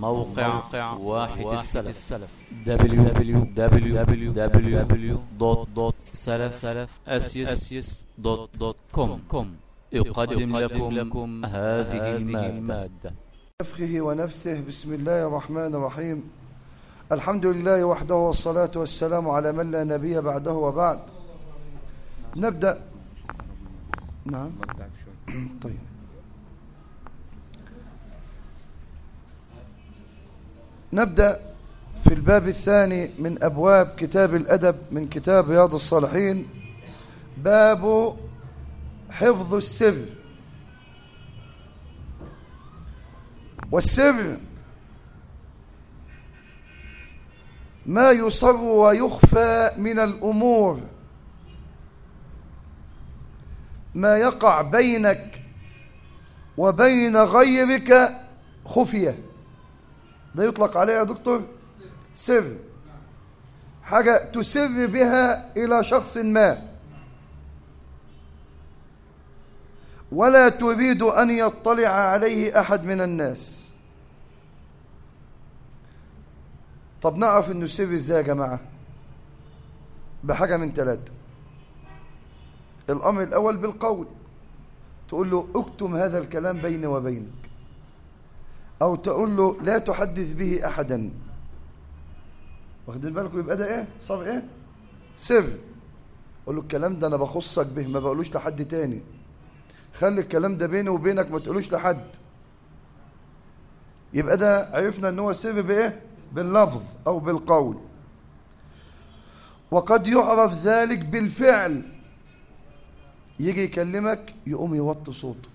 موقع واحد السلف. www.salaf-salaf.com يقدم لكم هذه المادة. نفخه ونفثه. بسم الله الرحمن الرحيم. الحمد لله وحده والصلاة والسلام على من لا نبي بعده وبعد. نبدأ. نعم. طيب. نبدأ في الباب الثاني من أبواب كتاب الأدب من كتاب رياض الصالحين. باب حفظ السر. والسر ما يصر ويخفى من الأمور. ما يقع بينك وبين غيرك خفية. ده يطلق عليه يا دكتور؟ سر. حاجة تسر بها إلى شخص ما. ولا تريد أن يطلع عليه أحد من الناس. طب نعرف إنه سر إزاي يا جماعة؟ بحاجة من ثلاثة الأمر الأول بالقول. تقول له اكتم هذا الكلام بيني وبينك. أو تقول له لا تحدث به أحدا. واخدين بالكم؟ يبقى ده إيه؟ صار إيه؟ سر. قول له الكلام ده أنا بخصك به ما بقولوش لحد تاني. خلي الكلام ده بيني وبينك ما تقولوش لحد. يبقى ده عرفنا إن هو سر بإيه؟ باللفظ أو بالقول. وقد يعرف ذلك بالفعل. يجي يكلمك يقوم يوطي صوته.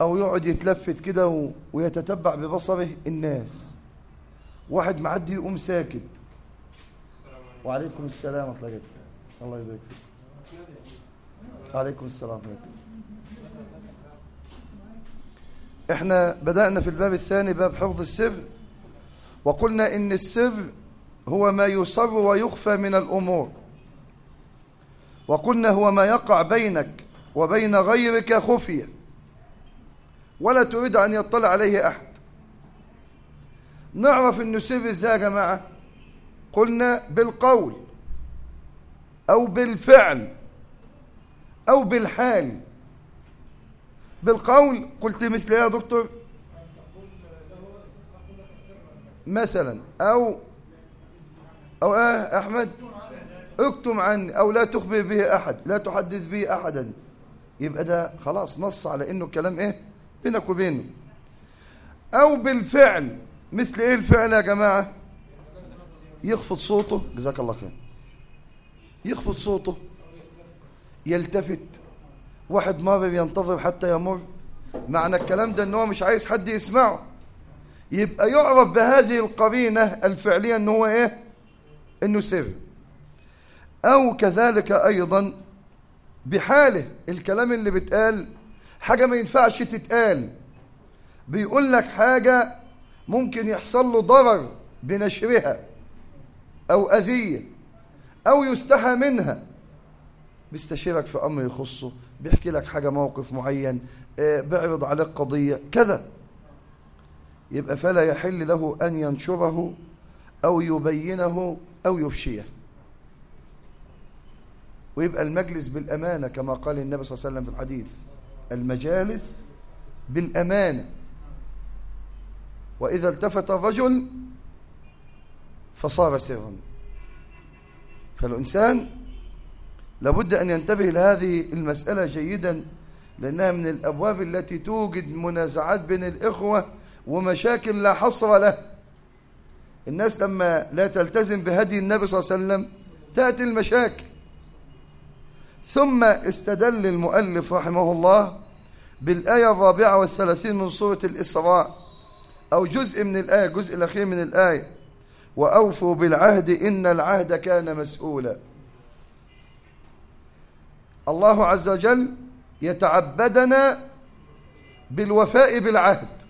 أو يقعد يتلفت كده. ويتتبع ببصره الناس. واحد معدي يقوم ساكت. وعليكم السلام ورحمة الله يبارك فيك. عليكم السلام الله إحنا بدأنا في الباب الثاني باب حفظ السر. وقلنا إن السر هو ما يصر ويخفى من الأمور. وقلنا هو ما يقع بينك وبين غيرك خفية. ولا تريد أن يطلع عليه أحد. نعرف سر إزاي يا جماعة قلنا بالقول أو بالفعل أو بالحال. بالقول قلت مثل يا دكتور. مثلا أو أو آه أحمد اكتم عني أو لا تخبر به أحد لا تحدث به أحدا. يبقى ده خلاص نص على إنه كلام إيه؟ بينك وبينه. أو بالفعل مثل إيه الفعل يا جماعة؟ يخفض صوته. جزاك الله خير. يخفض صوته. يلتفت. واحد مر ينتظر حتى يمر. معنى الكلام ده إن هو مش عايز حد يسمعه. يبقى يعرف بهذه القرينة الفعلية إن هو إيه؟ إنه سر. أو كذلك أيضا بحاله الكلام اللي بيتقال حاجة ما ينفعش تتقال. بيقول لك حاجة ممكن يحصل له ضرر بنشرها أو أذية أو يستحى منها. بيستشيرك في أمر يخصه بيحكي لك حاجة موقف معين بيعرض عليك قضية كذا. يبقى فلا يحل له أن ينشره أو يبينه أو يفشيه. ويبقى المجلس بالأمانة كما قال النبي صلى الله عليه وسلم في الحديث. المجالس بالأمانة. وإذا التفت الرجل فصار سرا فالإنسان لابد أن ينتبه لهذه المسألة جيدا لأنها من الأبواب التي توجد منازعات بين الإخوة ومشاكل لا حصر له. الناس لما لا تلتزم بهدي النبي صلى الله عليه وسلم تأتي المشاكل. ثم استدل المؤلف رحمه الله بالآية الرابعة والثلاثين من سورة الإسراء أو جزء من الآية الجزء الأخير من الآية. وأوفوا بالعهد إن العهد كان مسؤولا. الله عز وجل يتعبدنا بالوفاء بالعهد.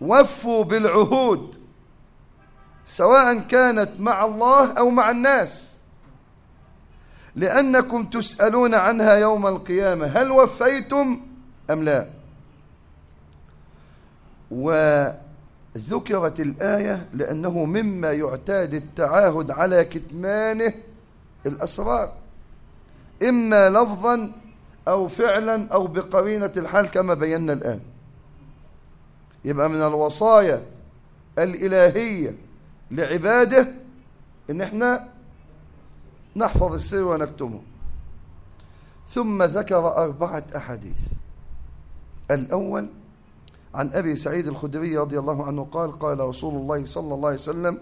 وفوا بالعهود سواء كانت مع الله أو مع الناس. لأنكم تسألون عنها يوم القيامة هل وفيتم أم لا؟ وذكرت الآية لأنه مما يعتاد التعاهد على كتمانه الأسرار إما لفظا أو فعلا أو بقرينة الحال كما بينا الآن. يبقى من الوصايا الإلهية لعباده إن إحنا نحفظ السر ونكتمه. ثم ذكر أربعة أحاديث. الأول عن أبي سعيد الخدري رضي الله عنه قال قال رسول الله صلى الله عليه وسلم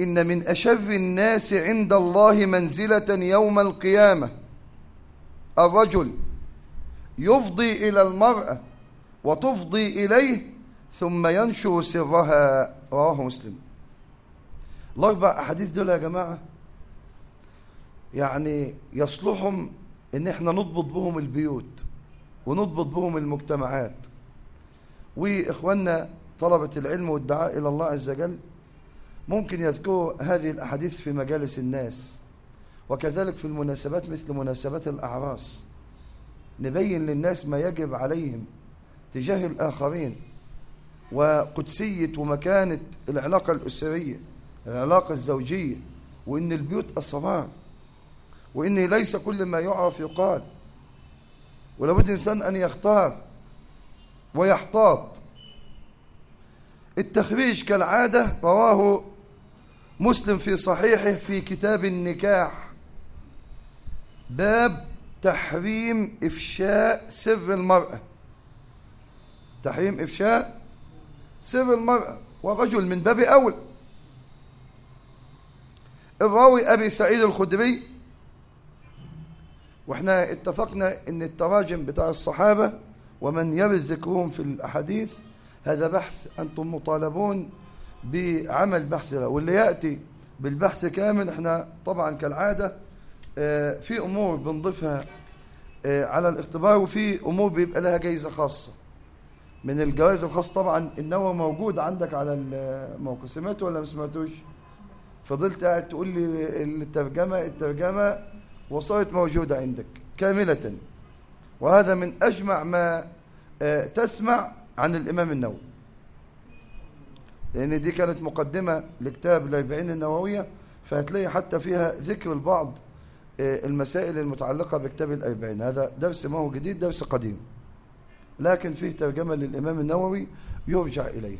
إن من أشر الناس عند الله منزلة يوم القيامة. الرجل يفضي إلى المرأة وتفضي إليه ثم ينشر سرها. رواه مسلم. الأربع أحاديث دول يا جماعة يعني يصلحهم إن إحنا نضبط بهم البيوت ونضبط بهم المجتمعات. وإخواننا طلبة العلم والدعاء إلى الله عز وجل ممكن يذكروا هذه الأحاديث في مجالس الناس. وكذلك في المناسبات مثل مناسبات الأعراس. نبين للناس ما يجب عليهم تجاه الآخرين وقدسية ومكانة العلاقة الأسرية. العلاقة الزوجية وإن البيوت أسرار وإن ليس كل ما يعرف يقال ولابد الإنسان أن يختار ويحتاط. التخريج كالعادة رواه مسلم في صحيحه في كتاب النكاح. باب تحريم إفشاء سر المرأة. تحريم إفشاء سر المرأة. ورجل من باب أول. الراوي أبي سعيد الخدري. وإحنا اتفقنا إن التراجم بتاع الصحابة ومن يرد ذكرهم في الأحاديث هذا بحث أنتم مطالبون بعمل بحث له واللي يأتي بالبحث كامل إحنا طبعا كالعادة آه في أمور بنضيفها آه على الاختبار وفي أمور بيبقى لها جايزة خاصة. من الجوائز الخاصة طبعا إنه موجود عندك على الموقع. سمعته ولا ما سمعتوش؟ فضلت قاعد تقول لي الترجمة الترجمة وصارت موجودة عندك كاملة. وهذا من أجمع ما آه تسمع عن الإمام النووي. لأن دي كانت مقدمة لكتاب الأربعين النووية فهتلاقي حتى فيها ذكر البعض المسائل المتعلقة بكتاب الأربعين. هذا درس ما هو جديد درس قديم. لكن فيه ترجمة للإمام النووي يرجع إليه.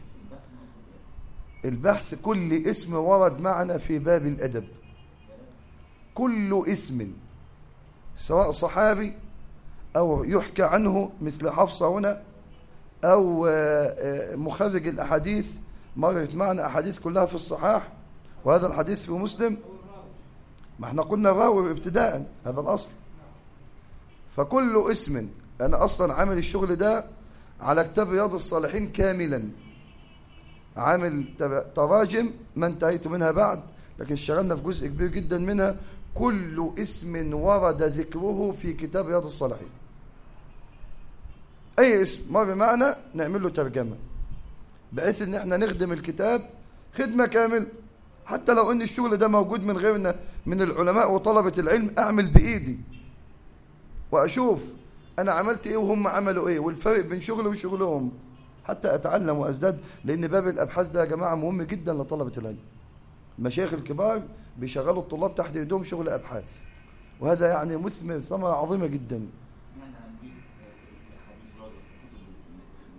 البحث كل اسم ورد معنا في باب الأدب. كل اسم سواء صحابي أو يحكى عنه مثل حفصة هنا أو مخرج الأحاديث مرت معنا أحاديث كلها في الصحاح وهذا الحديث في مسلم. ما إحنا قلنا الراوي ابتداء هذا الأصل. فكل اسم أنا أصلا عامل الشغل ده على كتاب رياض الصالحين كاملا. عامل تراجم ما انتهيت منها بعد لكن اشتغلنا في جزء كبير جدا منها. كل اسم ورد ذكره في كتاب رياض الصالحين. أي اسم ما بمعنى نعمل له ترجمة. بحيث إن إحنا نخدم الكتاب خدمة كامل. حتى لو إن الشغل ده موجود من غيرنا من العلماء وطلبة العلم أعمل بإيدي. وأشوف أنا عملت إيه وهم عملوا إيه والفرق بين شغلي وشغلهم. حتى أتعلم وأزداد لأن باب الأبحاث ده يا جماعة مهم جدا لطلبة العلم. المشايخ الكبار بيشغلوا الطلاب تحت ايدهم شغل أبحاث. وهذا يعني مثمر ثمرة عظيمة جدا.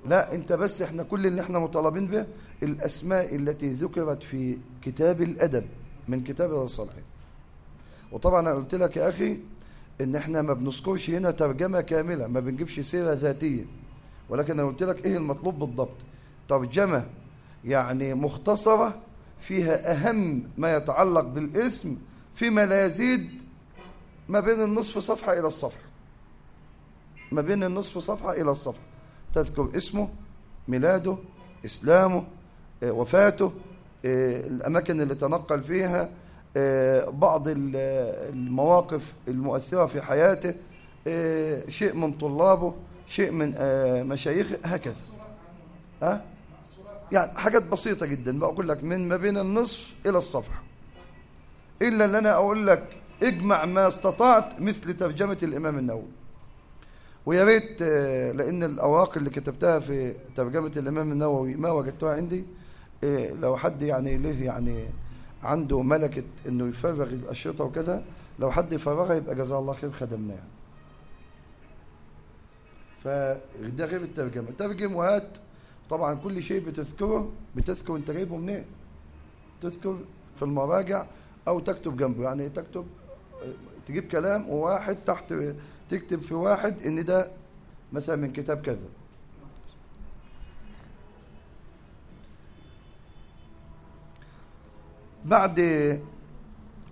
لا أنت بس إحنا كل اللي إحنا مطالبين به الأسماء التي ذكرت في كتاب الأدب من كتاب الصالحين. وطبعا أنا قلت لك يا أخي إن إحنا ما بنذكرش هنا ترجمة كاملة ما بنجيبش سيرة ذاتية. ولكن أنا قلت لك إيه المطلوب بالضبط؟ ترجمة يعني مختصرة فيها أهم ما يتعلق بالاسم فيما لا يزيد ما بين النصف صفحة إلى الصفحة. ما بين النصف صفحة إلى الصفحة. تذكر اسمه ميلاده إسلامه وفاته الأماكن اللي تنقل فيها بعض المواقف المؤثرة في حياته شيء من طلابه شيء من مشايخه هكذا. ها؟ يعني حاجات بسيطة جدا. بقول لك من ما بين النصف إلى الصفحة. إلا اللي أنا أقول لك اجمع ما استطعت مثل ترجمة الإمام النووي. ويا ريت آه، لأن الأوراق اللي كتبتها في ترجمة الإمام النووي ما وجدتها عندي. آه، لو حد يعني له يعني عنده ملكة إنه يفرغ الأشرطة وكذا لو حد يفرغها يبقى جزاه الله خير خدمنا يعني. فده غير الترجمة. ترجم وهات طبعا كل شيء بتذكره بتذكر انت جايبه منين؟ تذكر في المراجع أو تكتب جنبه. يعني تكتب تجيب كلام وواحد تحت تكتب في واحد إن ده مثلا من كتاب كذا. بعد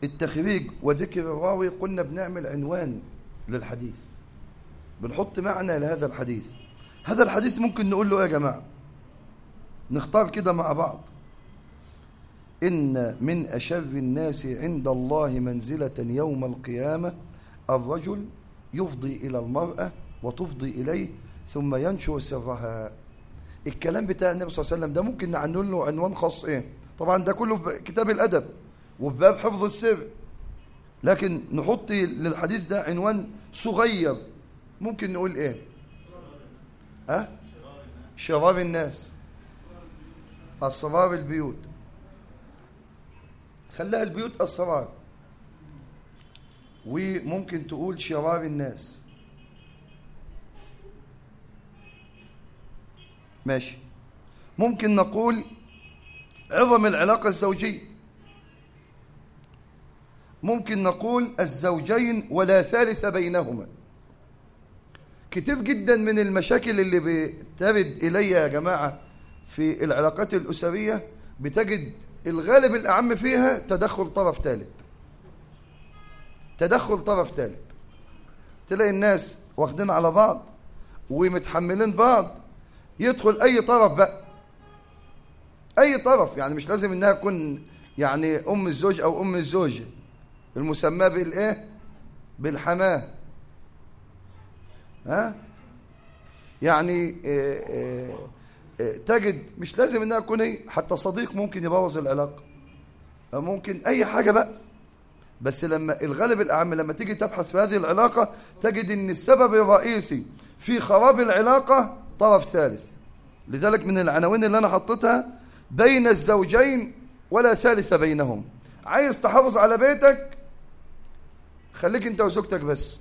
التخريج وذكر الراوي قلنا بنعمل عنوان للحديث. بنحط معنى لهذا الحديث. هذا الحديث ممكن نقول له إيه يا جماعة؟ نختار كده مع بعض. إن من أشر الناس عند الله منزلة يوم القيامة الرجل يفضي إلى المرأة وتفضي إليه ثم ينشر سرها. الكلام بتاع النبي صلى الله عليه وسلم ده ممكن نعنون له عنوان خاص إيه؟ طبعا ده كله في كتاب الأدب وفي باب حفظ السر. لكن نحط للحديث ده عنوان صغير. ممكن نقول إيه؟ ها؟ أه؟ شرار الناس. أسرار البيوت. خلاها البيوت أسرار وممكن تقول شرار الناس. ماشي. ممكن نقول عظم العلاقة الزوجية. ممكن نقول الزوجين ولا ثالث بينهما. كتير جدا من المشاكل اللي بترد إلي يا جماعة في العلاقات الأسرية بتجد الغالب الأعم فيها تدخل طرف ثالث تدخل طرف ثالث تلاقي الناس واخدين على بعض ومتحملين بعض. يدخل أي طرف بقى. أي طرف يعني مش لازم إنها تكون يعني أم الزوج أو أم الزوجة. المسمى بالإيه؟ بالحماة. ها؟ يعني إيه إيه تجد مش لازم إنها تكون إيه حتى صديق ممكن يبوظ العلاقة. ممكن أي حاجة بقى. بس لما الغالب الأعم لما تيجي تبحث في هذه العلاقة تجد إن السبب الرئيسي في خراب العلاقة طرف ثالث. لذلك من العناوين اللي أنا حطيتها بين الزوجين ولا ثالث بينهم. عايز تحافظ على بيتك؟ خليك أنت وزوجتك بس.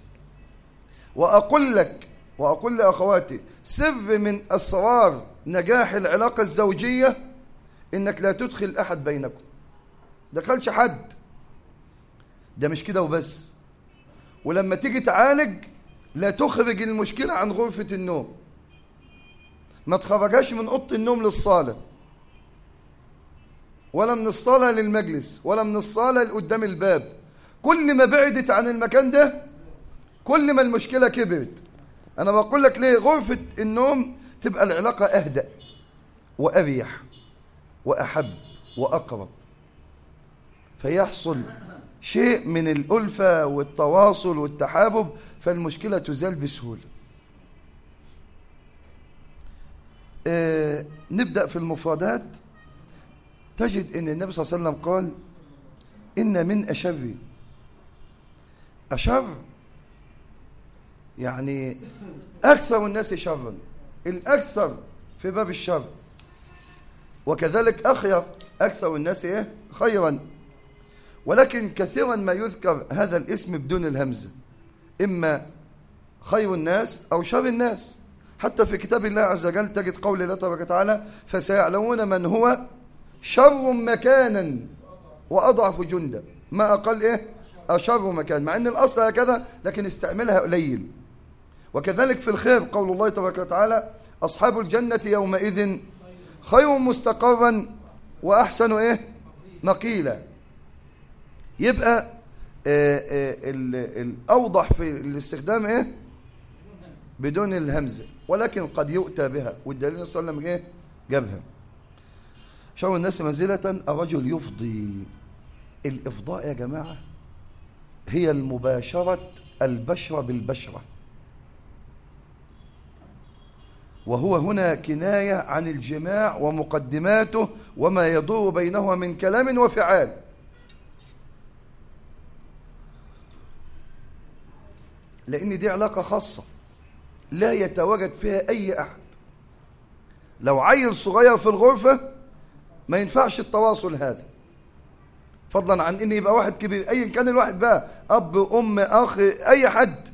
وأقول لك وأقول لأخواتي سر من أسرار نجاح العلاقة الزوجية إنك لا تدخل أحد بينكم. دخلش حد. ده مش كده وبس. ولما تيجي تعالج لا تخرج المشكلة عن غرفة النوم. ما تخرجهاش من أوضة النوم للصالة. ولا من الصالة للمجلس ولا من الصالة لقدام الباب. كل ما بعدت عن المكان ده كل ما المشكلة كبرت. أنا بقول لك ليه غرفة النوم تبقى العلاقة أهدأ وأريح وأحب وأقرب. فيحصل شيء من الألفة والتواصل والتحابب فالمشكلة تزال بسهولة. آه نبدأ في المفردات. تجد أن النبي صلى الله عليه وسلم قال إن من أشر أشر يعني أكثر الناس شرا الأكثر في باب الشر. وكذلك أخير أكثر الناس إيه؟ خيرا. ولكن كثيرا ما يذكر هذا الاسم بدون الهمزة إما خير الناس أو شر الناس. حتى في كتاب الله عز وجل تجد قول الله تبارك وتعالى فسيعلمون من هو شر مكانا وأضعف جندا. ما أقل إيه؟ أشر مكان. مع أن الأصل هكذا لكن استعملها قليل. وكذلك في الخير قول الله تبارك وتعالى أصحاب الجنة يومئذ خير مستقرا وأحسن إيه؟ مقيلا. يبقى آآ آآ الأوضح في الاستخدام إيه؟ بدون الهمزة ولكن قد يؤتى بها. والدليل صلى الله عليه وسلم إيه؟ جابها. شر الناس منزلة الرجل يفضي. الإفضاء يا جماعة هي المباشرة البشرة بالبشرة. وهو هنا كناية عن الجماع ومقدماته وما يدور بينهما من كلام وفعال. لأن دي علاقة خاصة لا يتواجد فيها أي أحد. لو عيل صغير في الغرفة ما ينفعش التواصل هذا. فضلا عن إن يبقى واحد كبير ايا كان الواحد بقى أب أم أخ أي حد.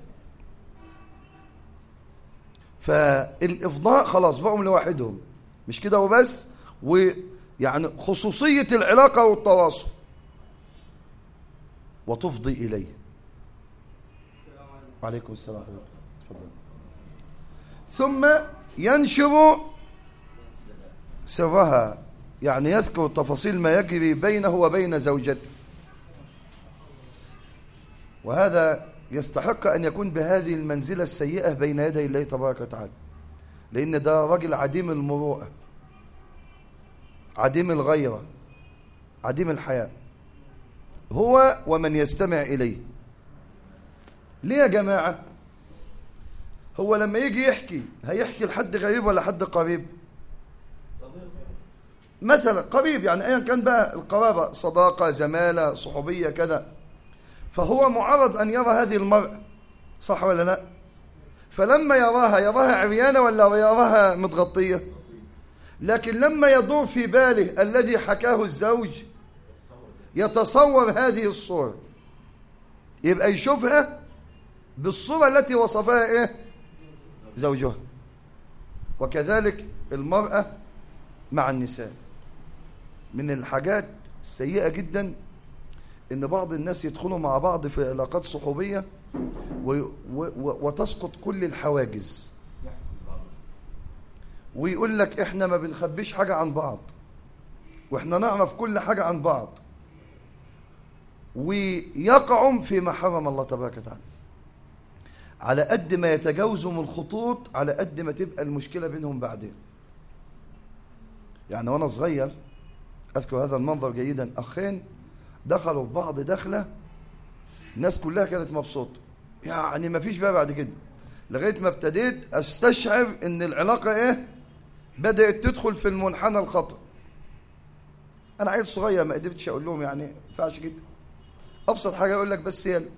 فالإفضاء خلاص بقوا لوحدهم. مش كده وبس؟ ويعني خصوصية العلاقة والتواصل. وتفضي إليه. وعليكم السلام ورحمة الله. تفضل. ثم ينشر سرها يعني يذكر تفاصيل ما يجري بينه وبين زوجته. وهذا يستحق أن يكون بهذه المنزلة السيئة بين يدي الله تبارك وتعالى. لأن ده راجل عديم المروءة عديم الغيرة عديم الحياة. هو ومن يستمع إليه. ليه يا جماعة؟ هو لما يجي يحكي هيحكي لحد غريب ولا حد قريب؟ مثلا قريب يعني ايا كان بقى القرابة صداقة زمالة صحوبية كذا. فهو معرض أن يرى هذه المرأة صح ولا لا؟ فلما يراها يراها عريانة ولا يراها متغطية؟ لكن لما يدور في باله الذي حكاه الزوج يتصور هذه الصورة. يبقى يشوفها بالصورة التي وصفها إيه؟ زوجها. وكذلك المرأة مع النساء. من الحاجات السيئة جدا إن بعض الناس يدخلوا مع بعض في علاقات و وتسقط كل الحواجز. ويقول لك إحنا ما بنخبيش حاجة عن بعض وإحنا نعرف كل حاجة عن بعض. ويقعوا فيما حرم الله تبارك وتعالى. على قد ما يتجاوزوا الخطوط على قد ما تبقى المشكلة بينهم بعدين. يعني وأنا صغير أذكر هذا المنظر جيدا أخين دخلوا في بعض دخلة الناس كلها كانت مبسوطة. يعني ما فيش بقى بعد كده. لغاية ما ابتديت أستشعر إن العلاقة إيه؟ بدأت تدخل في المنحنى الخطأ. أنا عيل صغير ما قدرتش أقول لهم يعني ما ينفعش كده. أبسط حاجة أقول لك بس يلا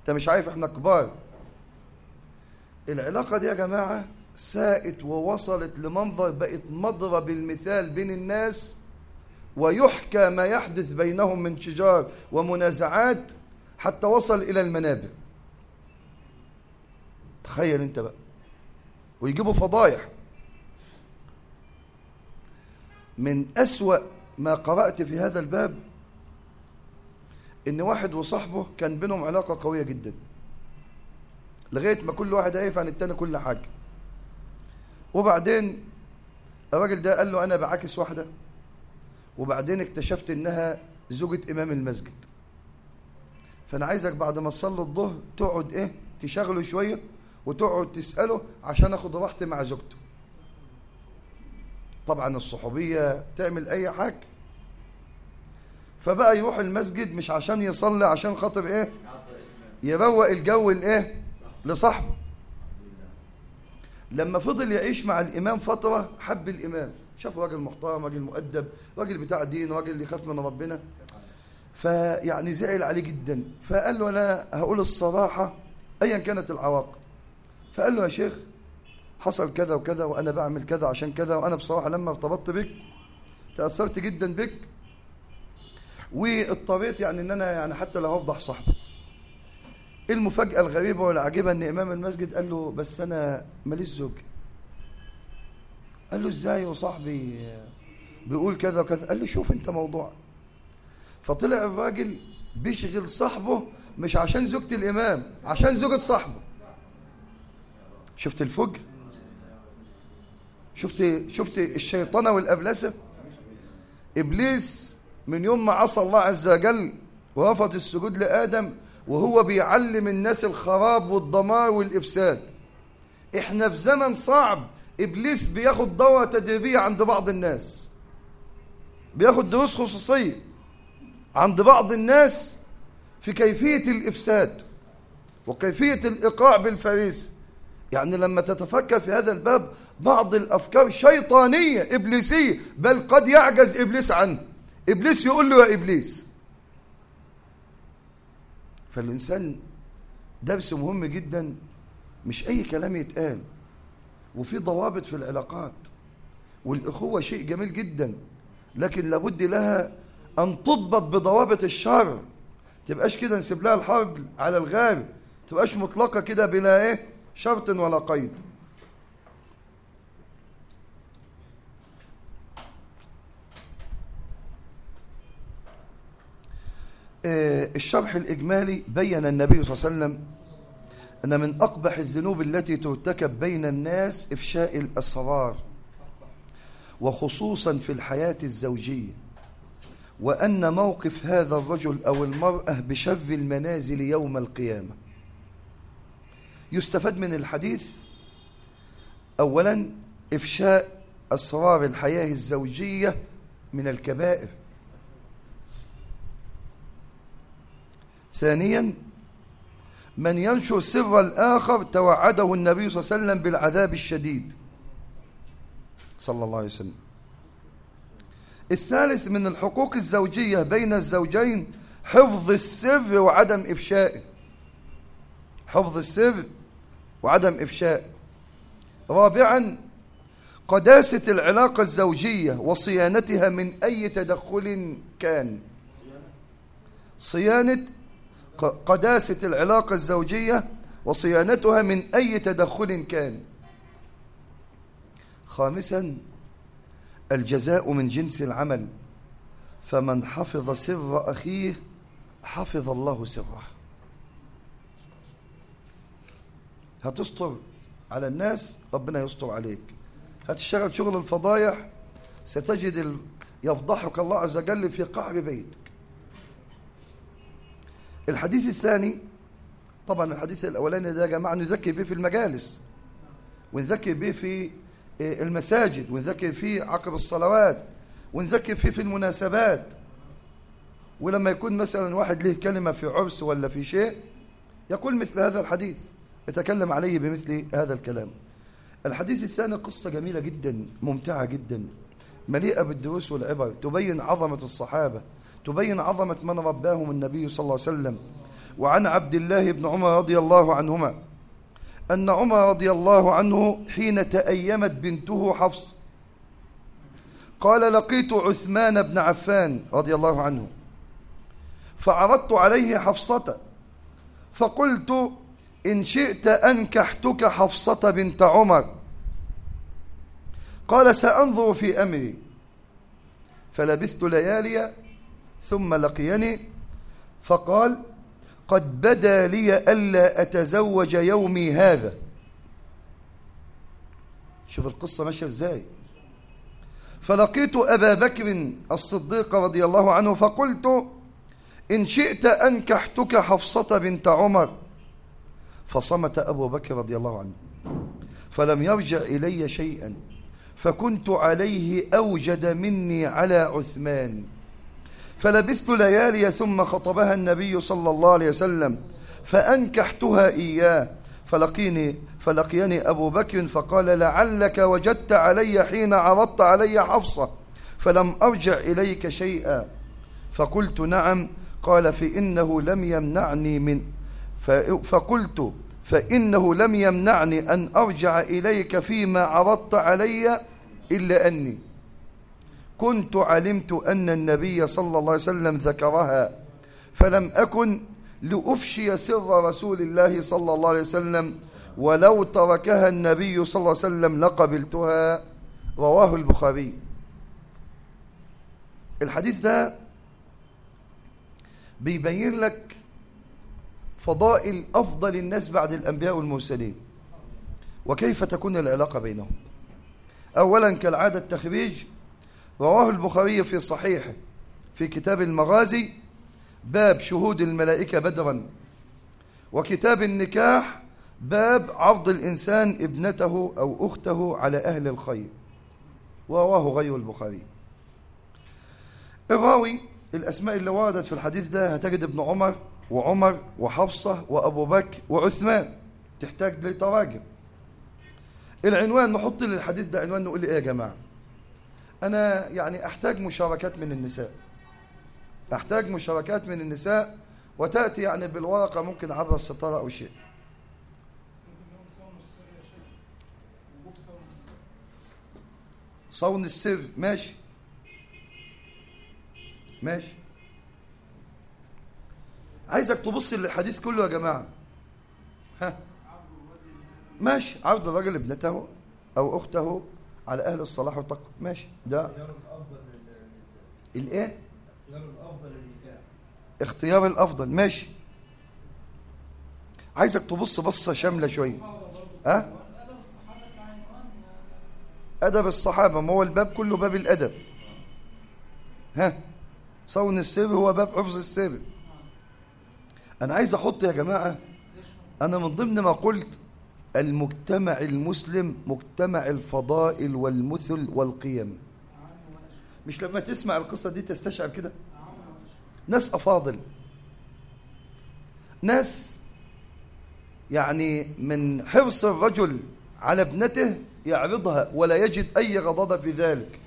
أنت مش عارف إحنا كبار. العلاقة دي يا جماعة ساءت ووصلت لمنظر بقت مضرب المثال بين الناس ويحكى ما يحدث بينهم من شجار ومنازعات حتى وصل إلى المنابر. تخيل أنت بقى. ويجيبوا فضايح. من أسوأ ما قرأت في هذا الباب إن واحد وصاحبه كان بينهم علاقة قوية جدا. لغاية ما كل واحد عرف عن التاني كل حاجة. وبعدين الراجل ده قال له أنا بعاكس واحدة. وبعدين اكتشفت إنها زوجة إمام المسجد. فأنا عايزك بعد ما تصلي الظهر تقعد إيه تشغله شوية وتقعد تسأله عشان أخد راحتي مع زوجته. طبعا الصحوبية تعمل أي حاجة. فبقى يروح المسجد مش عشان يصلي عشان خاطر إيه؟ يروق الجو الإيه؟ لصاحبه. لما فضل يعيش مع الإمام فترة حب الإمام. شاف راجل محترم راجل مؤدب راجل بتاع دين راجل يخاف من ربنا. فيعني زعل عليه جدا. فقال له أنا هقول الصراحة أيا كانت العواقب. فقال له يا شيخ حصل كذا وكذا وأنا بعمل كذا عشان كذا وأنا بصراحة لما ارتبطت بك تأثرت جدا بك. واضطريت يعني إن أنا يعني حتى لو افضح صاحبي. المفاجأة الغريبة والعجيبة إن إمام المسجد قال له بس أنا ماليش زوج. قال له إزاي وصاحبي بيقول كذا وكذا. قال له شوف أنت موضوع. فطلع الراجل بيشغل صاحبه مش عشان زوجة الإمام عشان زوجة صاحبه. شفت الفجر؟ شفت شفت الشيطنة والأبلسة؟ إبليس من يوم ما عصى الله عز وجل ورفض السجود لآدم وهو بيعلم الناس الخراب والدمار والإفساد. إحنا في زمن صعب. إبليس بياخد دورة تدريبية عند بعض الناس. بياخد دروس خصوصية عند بعض الناس في كيفية الإفساد وكيفية الإيقاع بالفريسة يعني لما تتفكر في هذا الباب بعض الأفكار شيطانية إبليسية بل قد يعجز إبليس عنه. إبليس يقول له يا إبليس. فالإنسان درس مهم جدا مش أي كلام يتقال. وفي ضوابط في العلاقات. والأخوة شيء جميل جدا لكن لابد لها أن تضبط بضوابط الشرع تبقاش كده نسيب لها الحرب على الغار تبقاش مطلقة كده بلا إيه؟ شرط ولا قيد. آه، الشرح الإجمالي بين النبي صلى الله عليه وسلم أن من أقبح الذنوب التي ترتكب بين الناس إفشاء الأسرار وخصوصا في الحياة الزوجية وأن موقف هذا الرجل أو المرأة بشر المنازل يوم القيامة. يستفاد من الحديث أولا إفشاء أسرار الحياة الزوجية من الكبائر. ثانيا من ينشر سر الآخر توعده النبي صلى الله عليه وسلم بالعذاب الشديد. صلى الله عليه وسلم. الثالث من الحقوق الزوجية بين الزوجين حفظ السر وعدم إفشائه حفظ السر وعدم إفشاء. رابعا قداسة العلاقة الزوجية وصيانتها من أي تدخل كان. صيانة قداسة العلاقة الزوجية وصيانتها من أي تدخل كان. خامسا الجزاء من جنس العمل. فمن حفظ سر أخيه حفظ الله سره. هتستر على الناس ربنا يستر عليك. هتشتغل شغل الفضايح ستجد. يفضحك الله عز وجل في قعر بيتك الحديث الثاني طبعا الحديث الأولاني ده يا جماعة نذكر به في المجالس ونذكر به في المساجد ونذكر فيه عقب الصلوات ونذكر فيه في المناسبات. ولما يكون مثلا واحد له كلمة في عرس ولا في شيء يقول مثل هذا الحديث يتكلم عليه بمثل هذا الكلام. الحديث الثاني قصة جميلة جدا ممتعة جدا مليئة بالدروس والعبر تبين عظمة الصحابة. تبين عظمة من رباهم النبي صلى الله عليه وسلم. وعن عبد الله بن عمر رضي الله عنهما أن عمر رضي الله عنه حين تأيمت بنته حفص قال لقيت عثمان بن عفان رضي الله عنه فعرضت عليه حفصة فقلت إن شئت أنكحتك حفصة بنت عمر. قال سأنظر في أمري. فلبثت ليالي ثم لقيني فقال قد بدا لي ألا أتزوج يومي هذا. شوف القصة ماشية إزاي. فلقيت أبا بكر الصديق رضي الله عنه فقلت إن شئت أنكحتك حفصة بنت عمر. فصمت أبو بكر رضي الله عنه. فلم يرجع إلي شيئا فكنت عليه أوجد مني على عثمان. فلبثت ليالي ثم خطبها النبي صلى الله عليه وسلم فأنكحتها إياه. فلقيني فلقيني أبو بكر فقال لعلك وجدت علي حين عرضت علي حفصة فلم أرجع إليك شيئا. فقلت نعم. قال فإنه لم يمنعني من فقلت فإنه لم يمنعني أن أرجع إليك فيما عرضت علي إلا أني. كنت علمت أن النبي صلى الله عليه وسلم ذكرها فلم أكن لأفشي سر رسول الله صلى الله عليه وسلم ولو تركها النبي صلى الله عليه وسلم لقبلتها. رواه البخاري. الحديث ده بيبين لك فضائل أفضل الناس بعد الأنبياء والمرسلين. وكيف تكون العلاقة بينهم؟ أولا كالعادة التخريج رواه البخاري في صحيحه في كتاب المغازي باب شهود الملائكة بدرا. وكتاب النكاح باب عرض الإنسان ابنته أو أخته على أهل الخير. ورواه غير البخاري. الراوي الأسماء اللي وردت في الحديث ده هتجد ابن عمر وعمر وحفصة وأبو بكر وعثمان. تحتاج لتراجم. العنوان نحط للحديث ده عنوان نقول إيه يا جماعة؟ أنا يعني أحتاج مشاركات من النساء. أحتاج مشاركات من النساء وتأتي يعني بالورقة ممكن عبر الستارة أو شيء. صون السر ماشي. ماشي. عايزك تبص للحديث كله يا جماعة. ها. ماشي. عرض الرجل ابنته أو أخته على أهل الصلاح والتقوى. ماشي. ده الإيه؟ اختيار الأفضل. ماشي. عايزك تبص بصة شاملة شوية. ها؟ أدب الصحابة. ما هو الباب كله باب الأدب. ها؟ صون السر هو باب حفظ السر أنا عايز أحط يا جماعة أنا من ضمن ما قلت المجتمع المسلم مجتمع الفضائل والمثل والقيم. مش لما تسمع القصة دي تستشعر كده؟ ناس أفاضل. ناس يعني من حرص الرجل على ابنته يعرضها ولا يجد أي غضاضة في ذلك.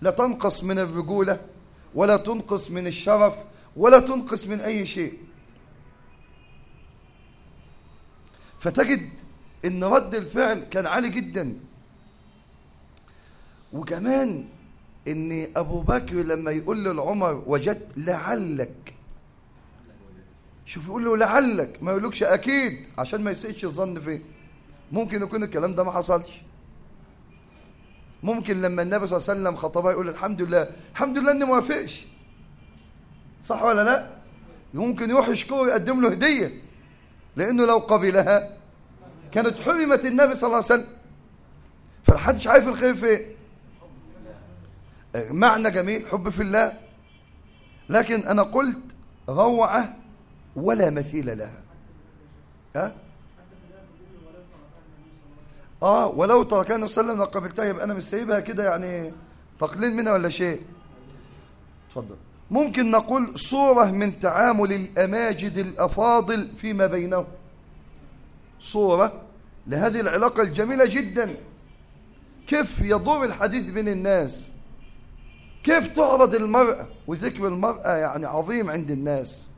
لا تنقص من الرجولة ولا تنقص من الشرف ولا تنقص من أي شيء. فتجد إن رد الفعل كان عالي جدا. وكمان إن أبو بكر لما يقول لعمر وجدت لعلك. شوف يقول له لعلك ما يقولكش أكيد عشان ما يسيئش الظن فيه. ممكن يكون الكلام ده ما حصلش. ممكن لما النبي صلى الله عليه وسلم خطبها يقول الحمد لله الحمد لله إني ما وافقش. صح ولا لا؟ ممكن يروح يشكره ويقدم له هدية. لأنه لو قبلها كانت حرمت النبي صلى الله عليه وسلم. فالحدش عارف الخير فين معنى جميل حب في الله. لكن أنا قلت روعة ولا مثيل لها. ها؟ آه ولو تركها النبي صلى الله عليه وسلم لقبلتها يبقى أنا مش سايبها كده يعني تقليل منها ولا شيء. اتفضل. ممكن نقول صورة من تعامل الأماجد الأفاضل فيما بينهم. صورة لهذه العلاقة الجميلة جدا. كيف يدور الحديث بين الناس؟ كيف تعرض المرأة؟ وذكر المرأة يعني عظيم عند الناس.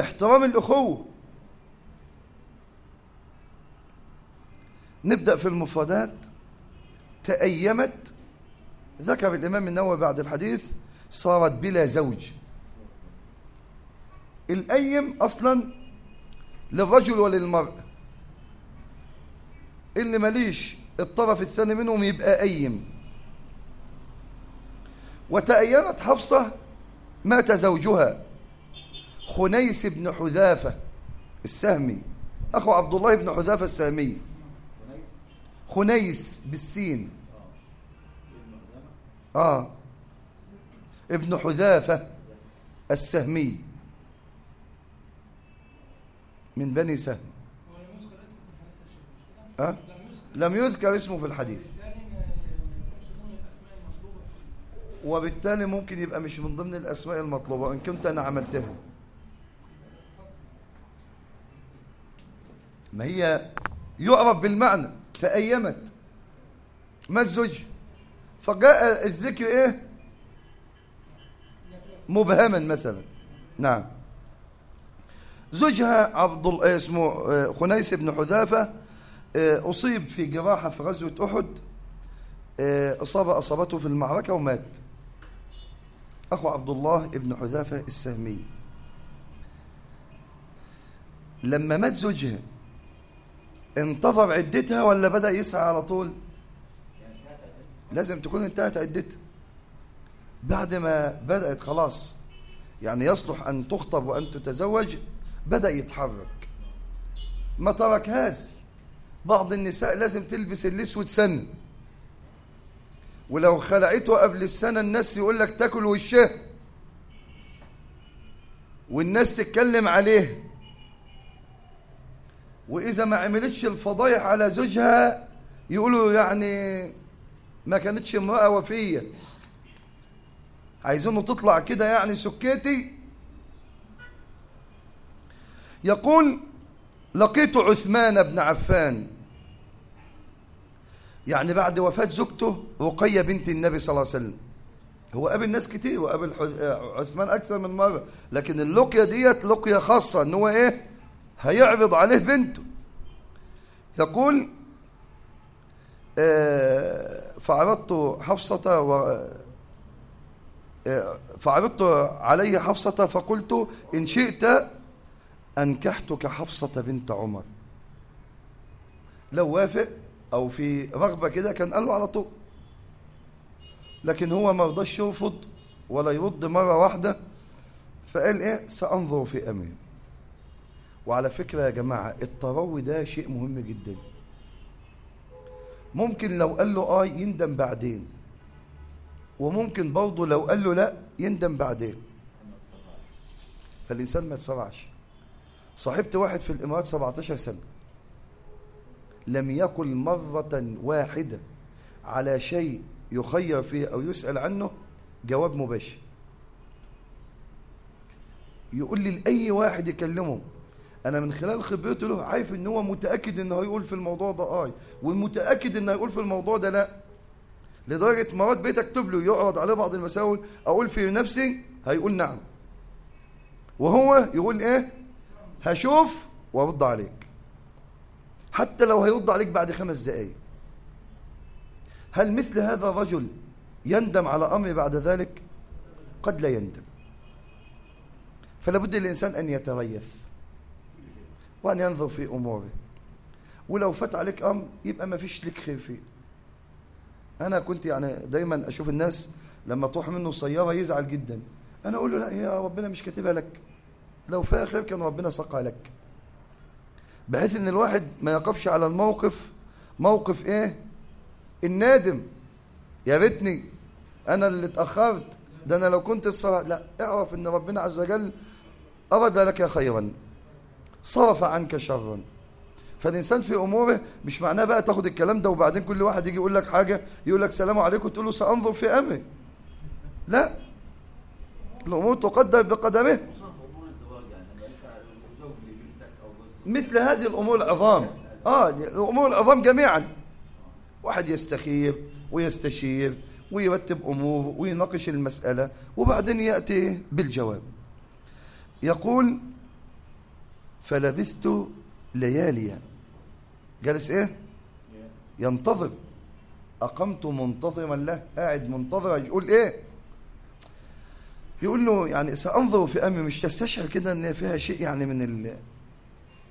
احترام الأخوة. نبدأ في المفردات. تأيمت. ذكر الإمام النووي بعد الحديث صارت بلا زوج. الأيم أصلا للرجل وللمرأة اللي ماليش الطرف الثاني منهم يبقى أيم. وتأيمت حفصة مات زوجها خنيس بن حذافة السهمي. أخو عبد الله بن حذافة السهمي. خنيس بالسين. آه. ابن حذافة السهمي. من بني سهم. أه؟ لم يذكر اسمه في الحديث. وبالتالي ممكن يبقى مش من ضمن الأسماء المطلوبة. وإن كنت أنا عملتها. ما هي يعرف بالمعنى. تأيمت. ما الزوج؟ فجاء الذكر إيه؟ مبهما مثلا. نعم. زوجها عبد الله اسمه خنيس بن حذافة أصيب في جراحة في غزوة أحد إصابة أصابته في المعركة ومات. أخو عبد الله بن حذافة السهمي. لما مات زوجها انتظر عدتها ولا بدأ يسعى على طول؟ لازم تكون انتهت عدتها. بعد ما بدأت خلاص يعني يصلح أن تخطب وأن تتزوج بدأ يتحرك. ما تركهاش. بعض النساء لازم تلبس الأسود سنة ولو خلعته قبل السنة الناس يقول لك تاكل وشه والناس تتكلم عليه. وإذا ما عملتش الفضايح على زوجها يقولوا يعني ما كانتش امرأة وفية. عايزينه تطلع كده يعني سكيتي يقول لقيت عثمان بن عفان. يعني بعد وفاة زوجته رقية بنت النبي صلى الله عليه وسلم. هو قابل ناس كتير وقابل عثمان أكثر من مرة. لكن اللقية ديت لقية خاصة إن هو إيه؟ هيعرض عليه بنته. يقول آه فعرضت حفصة و فعرضت عليه حفصة فقلت إن شئت أنكحتك حفصة بنت عمر. لو وافق أو في رغبة كده كان قال له على طول. لكن هو ما رضاش يرفض ولا يرد مرة واحدة فقال إيه؟ سأنظر في أمري. وعلى فكرة يا جماعة التروي ده شيء مهم جدا. ممكن لو قال له آه يندم بعدين. وممكن برضه لو قال له لا يندم بعدين. فالإنسان ما يتسرعش. صاحبت واحد في الإمارات 17 سنة. لم يقل مرة واحدة على شيء يخير فيه أو يسأل عنه جواب مباشر. يقول لي لأي واحد يكلمه أنا من خلال خبرته له عارف إن هو متأكد إنه هيقول في الموضوع ده آه. والمتأكد إنه هيقول في الموضوع ده لا. لدرجة مرات بيت أكتب له يعرض عليه بعض المساوئ أقول في نفسي هيقول نعم. وهو يقول إيه؟ هشوف وأرد عليك. حتى لو هيرد عليك بعد خمس دقايق. هل مثل هذا الرجل يندم على أمر بعد ذلك؟ قد لا يندم. فلا بد للإنسان أن يتريث وأن ينظر في أموره. ولو فات عليك أمر يبقى ما فيش لك خير فيه. أنا كنت يعني دايما أشوف الناس لما تروح منه سيارة يزعل جدا. أنا أقول له لا هي ربنا مش كاتبها لك. لو فيها خير كان ربنا سقى لك. بحيث إن الواحد ما يقفش على الموقف موقف إيه؟ النادم. يا ريتني أنا اللي اتأخرت ده أنا لو كنت الصراحة لا اعرف إن ربنا عز وجل اراد لك خيرا صرف عنك شرا. فالإنسان في أموره مش معناه بقى تاخد الكلام ده وبعدين كل واحد يجي يقول لك حاجة يقول لك سلام عليكم تقول له سأنظر في أمري. لا. الأمور تقدر بقدره. مثل هذه الأمور العظام. آه الأمور العظام جميعا. واحد يستخير ويستشير ويرتب أمور ويناقش المسألة وبعدين يأتي بالجواب. يقول فلبثت لياليا. جالس إيه؟ ينتظر. أقمت منتظرا له قاعد منتظر يقول إيه؟ يقول له يعني سأنظر في أمري مش تستشعر كده إن فيها شيء يعني من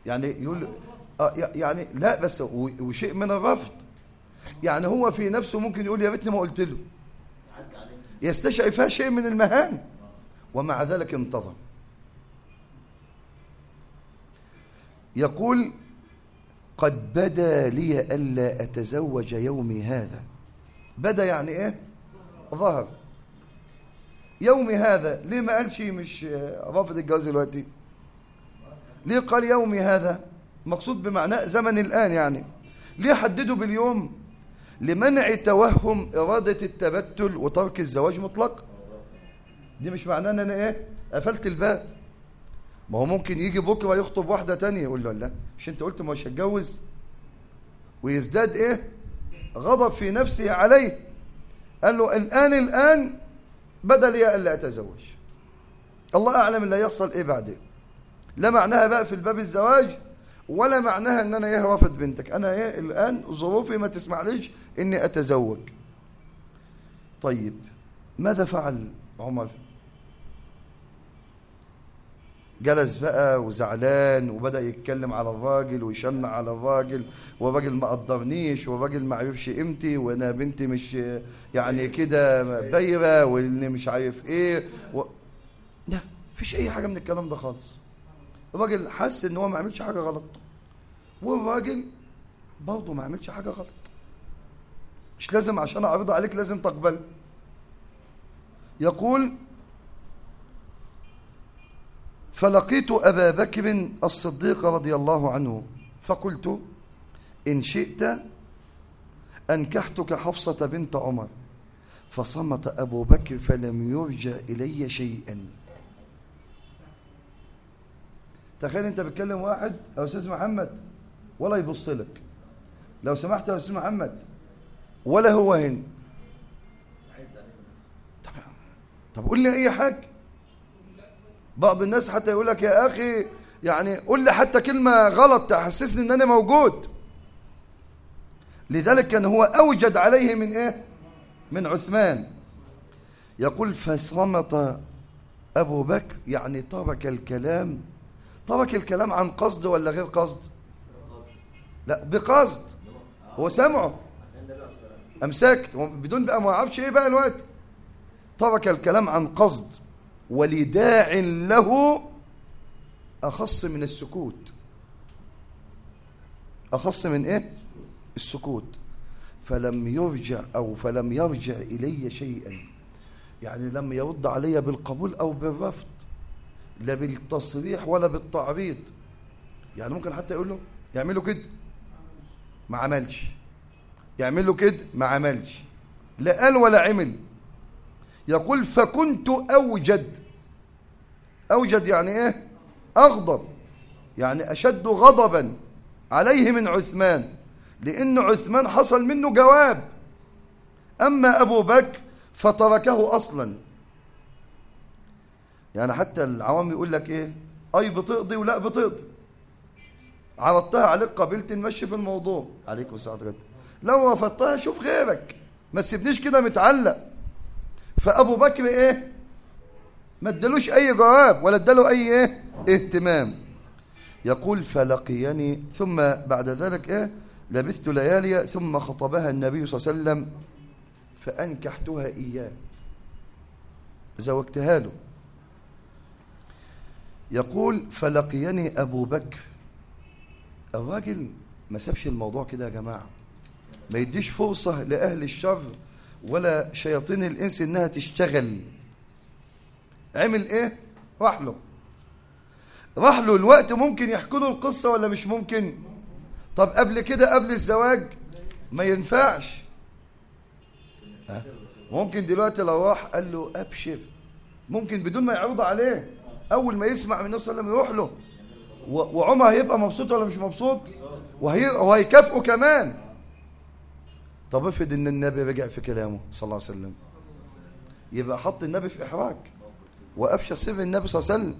يعني يقول آه يعني لا بس وشيء من الرفض. يعني هو في نفسه ممكن يقول يا ريتني ما قلت له. يستشعر فيها شيء من المهان. ومع ذلك انتظر يقول قد بدا لي ألا أتزوج يومي هذا. بدا يعني إيه؟ ظهر. يومي هذا. ليه ما قالش مش رافض الجواز دلوقتي؟ ليه قال يومي هذا؟ مقصود بمعنى زمن الآن يعني. ليه حددوا باليوم؟ لمنع توهم إرادة التبتل وترك الزواج مطلق. دي مش معناه إن أنا إيه؟ قفلت الباب. ما هو ممكن يجي بكرة يخطب واحدة تانية يقول له لا مش أنت قلت مش هتجوز؟ ويزداد إيه؟ غضب في نفسه عليه. قال له الآن الآن بدل يا الا أتزوج. الله أعلم اللي هيحصل إيه بعدين. لا معناها بقى في الباب الزواج ولا معناها إن أنا إيه رافض بنتك. أنا إيه الآن ظروفي ما تسمحليش إني أتزوج. طيب ماذا فعل عمر؟ جلس بقى وزعلان وبدأ يتكلم على الراجل ويشنع على الراجل والراجل ما قدرنيش والراجل ما عرفش قيمتي وأنا بنتي مش يعني كده بايرة واللي مش عارف إيه و... لا مفيش أي حاجة من الكلام ده خالص. الراجل حس إن هو ما عملش حاجة غلط. والراجل برضه ما عملش حاجة غلط. مش لازم عشان اعرضها عليك لازم تقبل. يقول فلقيت أبا بكر الصديق رضي الله عنه. فقلت إن شئت أنكحتك حفصة بنت عمر. فصمت أبو بكر فلم يرجع إلي شيئا. تخيل أنت بتكلم واحد يا أستاذ محمد ولا يبص لك. لو سمحت يا أستاذ محمد ولا هو هنا. طب, طب قول لي أي حاجة. بعض الناس حتى يقول لك يا أخي يعني قول لي حتى كلمة غلط تحسسني إن أنا موجود. لذلك كان هو أوجد عليه من إيه؟ من عثمان. يقول فصمت أبو بكر يعني ترك الكلام ترك الكلام عن قصد ولا غير قصد؟ لا بقصد. هو سمعه. أمسكت بدون بقى ما أعرفش إيه بقى الوقت. ترك الكلام عن قصد ولداع له أخص من السكوت. أخص من إيه؟ السكوت. فلم يرجع أو فلم يرجع إلي شيئا. يعني لم يرد علي بالقبول أو بالرفض. لا بالتصريح ولا بالتعريض يعني ممكن حتى يقول له يعملوا كده. ما عملش. يعملوا كده. ما عملش. لا قال ولا عمل. يقول فكنت أوجد. أوجد يعني إيه؟ أغضب. يعني أشد غضبا عليه من عثمان لأن عثمان حصل منه جواب. أما أبو بكر فتركه أصلا. يعني حتى العوام يقول لك إيه؟ أي بتقضي ولا بتقضي. عرضتها عليك قبلت نمشي في الموضوع. عليكم السلام لو رفضتها شوف غيرك. ما تسيبنيش كده متعلق. فأبو بكر إيه؟ ما ادالوش أي جواب ولا اداله أي إيه؟ اهتمام. يقول فلقيني ثم بعد ذلك إيه؟ لبثت ليالي ثم خطبها النبي صلى الله عليه وسلم فأنكحتها إياه. زوجتها له. يقول فلقيني أبو بكر. الراجل ما سابش الموضوع كده يا جماعة. ما يديش فرصة لأهل الشر ولا شياطين الإنس إنها تشتغل. عمل إيه؟ راح له. راح له الوقت ممكن يحكوا له القصة ولا مش ممكن؟ طب قبل كده قبل الزواج؟ ما ينفعش؟ ممكن دلوقتي لو راح قال له أبشر. ممكن بدون ما يعرض عليه. أول ما يسمع من النبي صلى الله عليه وسلم يروح له. وعمر هيبقى مبسوط ولا مش مبسوط؟ وهيكافئه كمان. طب افرض إن النبي رجع في كلامه صلى الله عليه وسلم. يبقى حط النبي في إحراج. وأفشى سر النبي صلى الله عليه وسلم.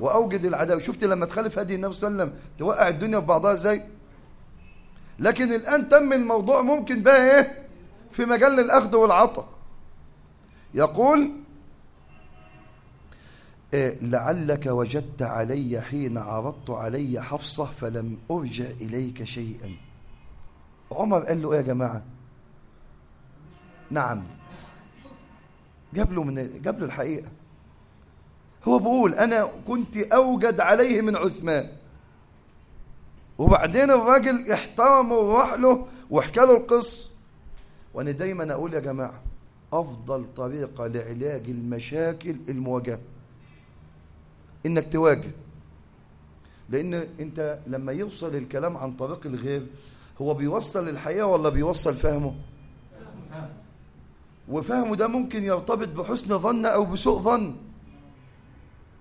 وأوجد العداوة. شفت لما تخالف هدي النبي صلى الله عليه وسلم؟ توقع الدنيا ببعضها إزاي؟ لكن الآن تم الموضوع ممكن بقى إيه؟ في مجال الأخذ والعطاء. يقول لعلك وجدت علي حين عرضت علي حفصة فلم أرجع إليك شيئا. عمر قال له إيه يا جماعة؟ نعم. جاب له من جاب له الحقيقة. هو بيقول أنا كنت أوجد عليه من عثمان. وبعدين الراجل احترمه وراح له وحكى له القصة وأنا دايما أقول يا جماعة أفضل طريقة لعلاج المشاكل المواجهة. إنك تواجه. لأن أنت لما يوصل الكلام عن طريق الغير هو بيوصل الحقيقة ولا بيوصل فهمه؟ وفهمه ده ممكن يرتبط بحسن ظن أو بسوء ظن.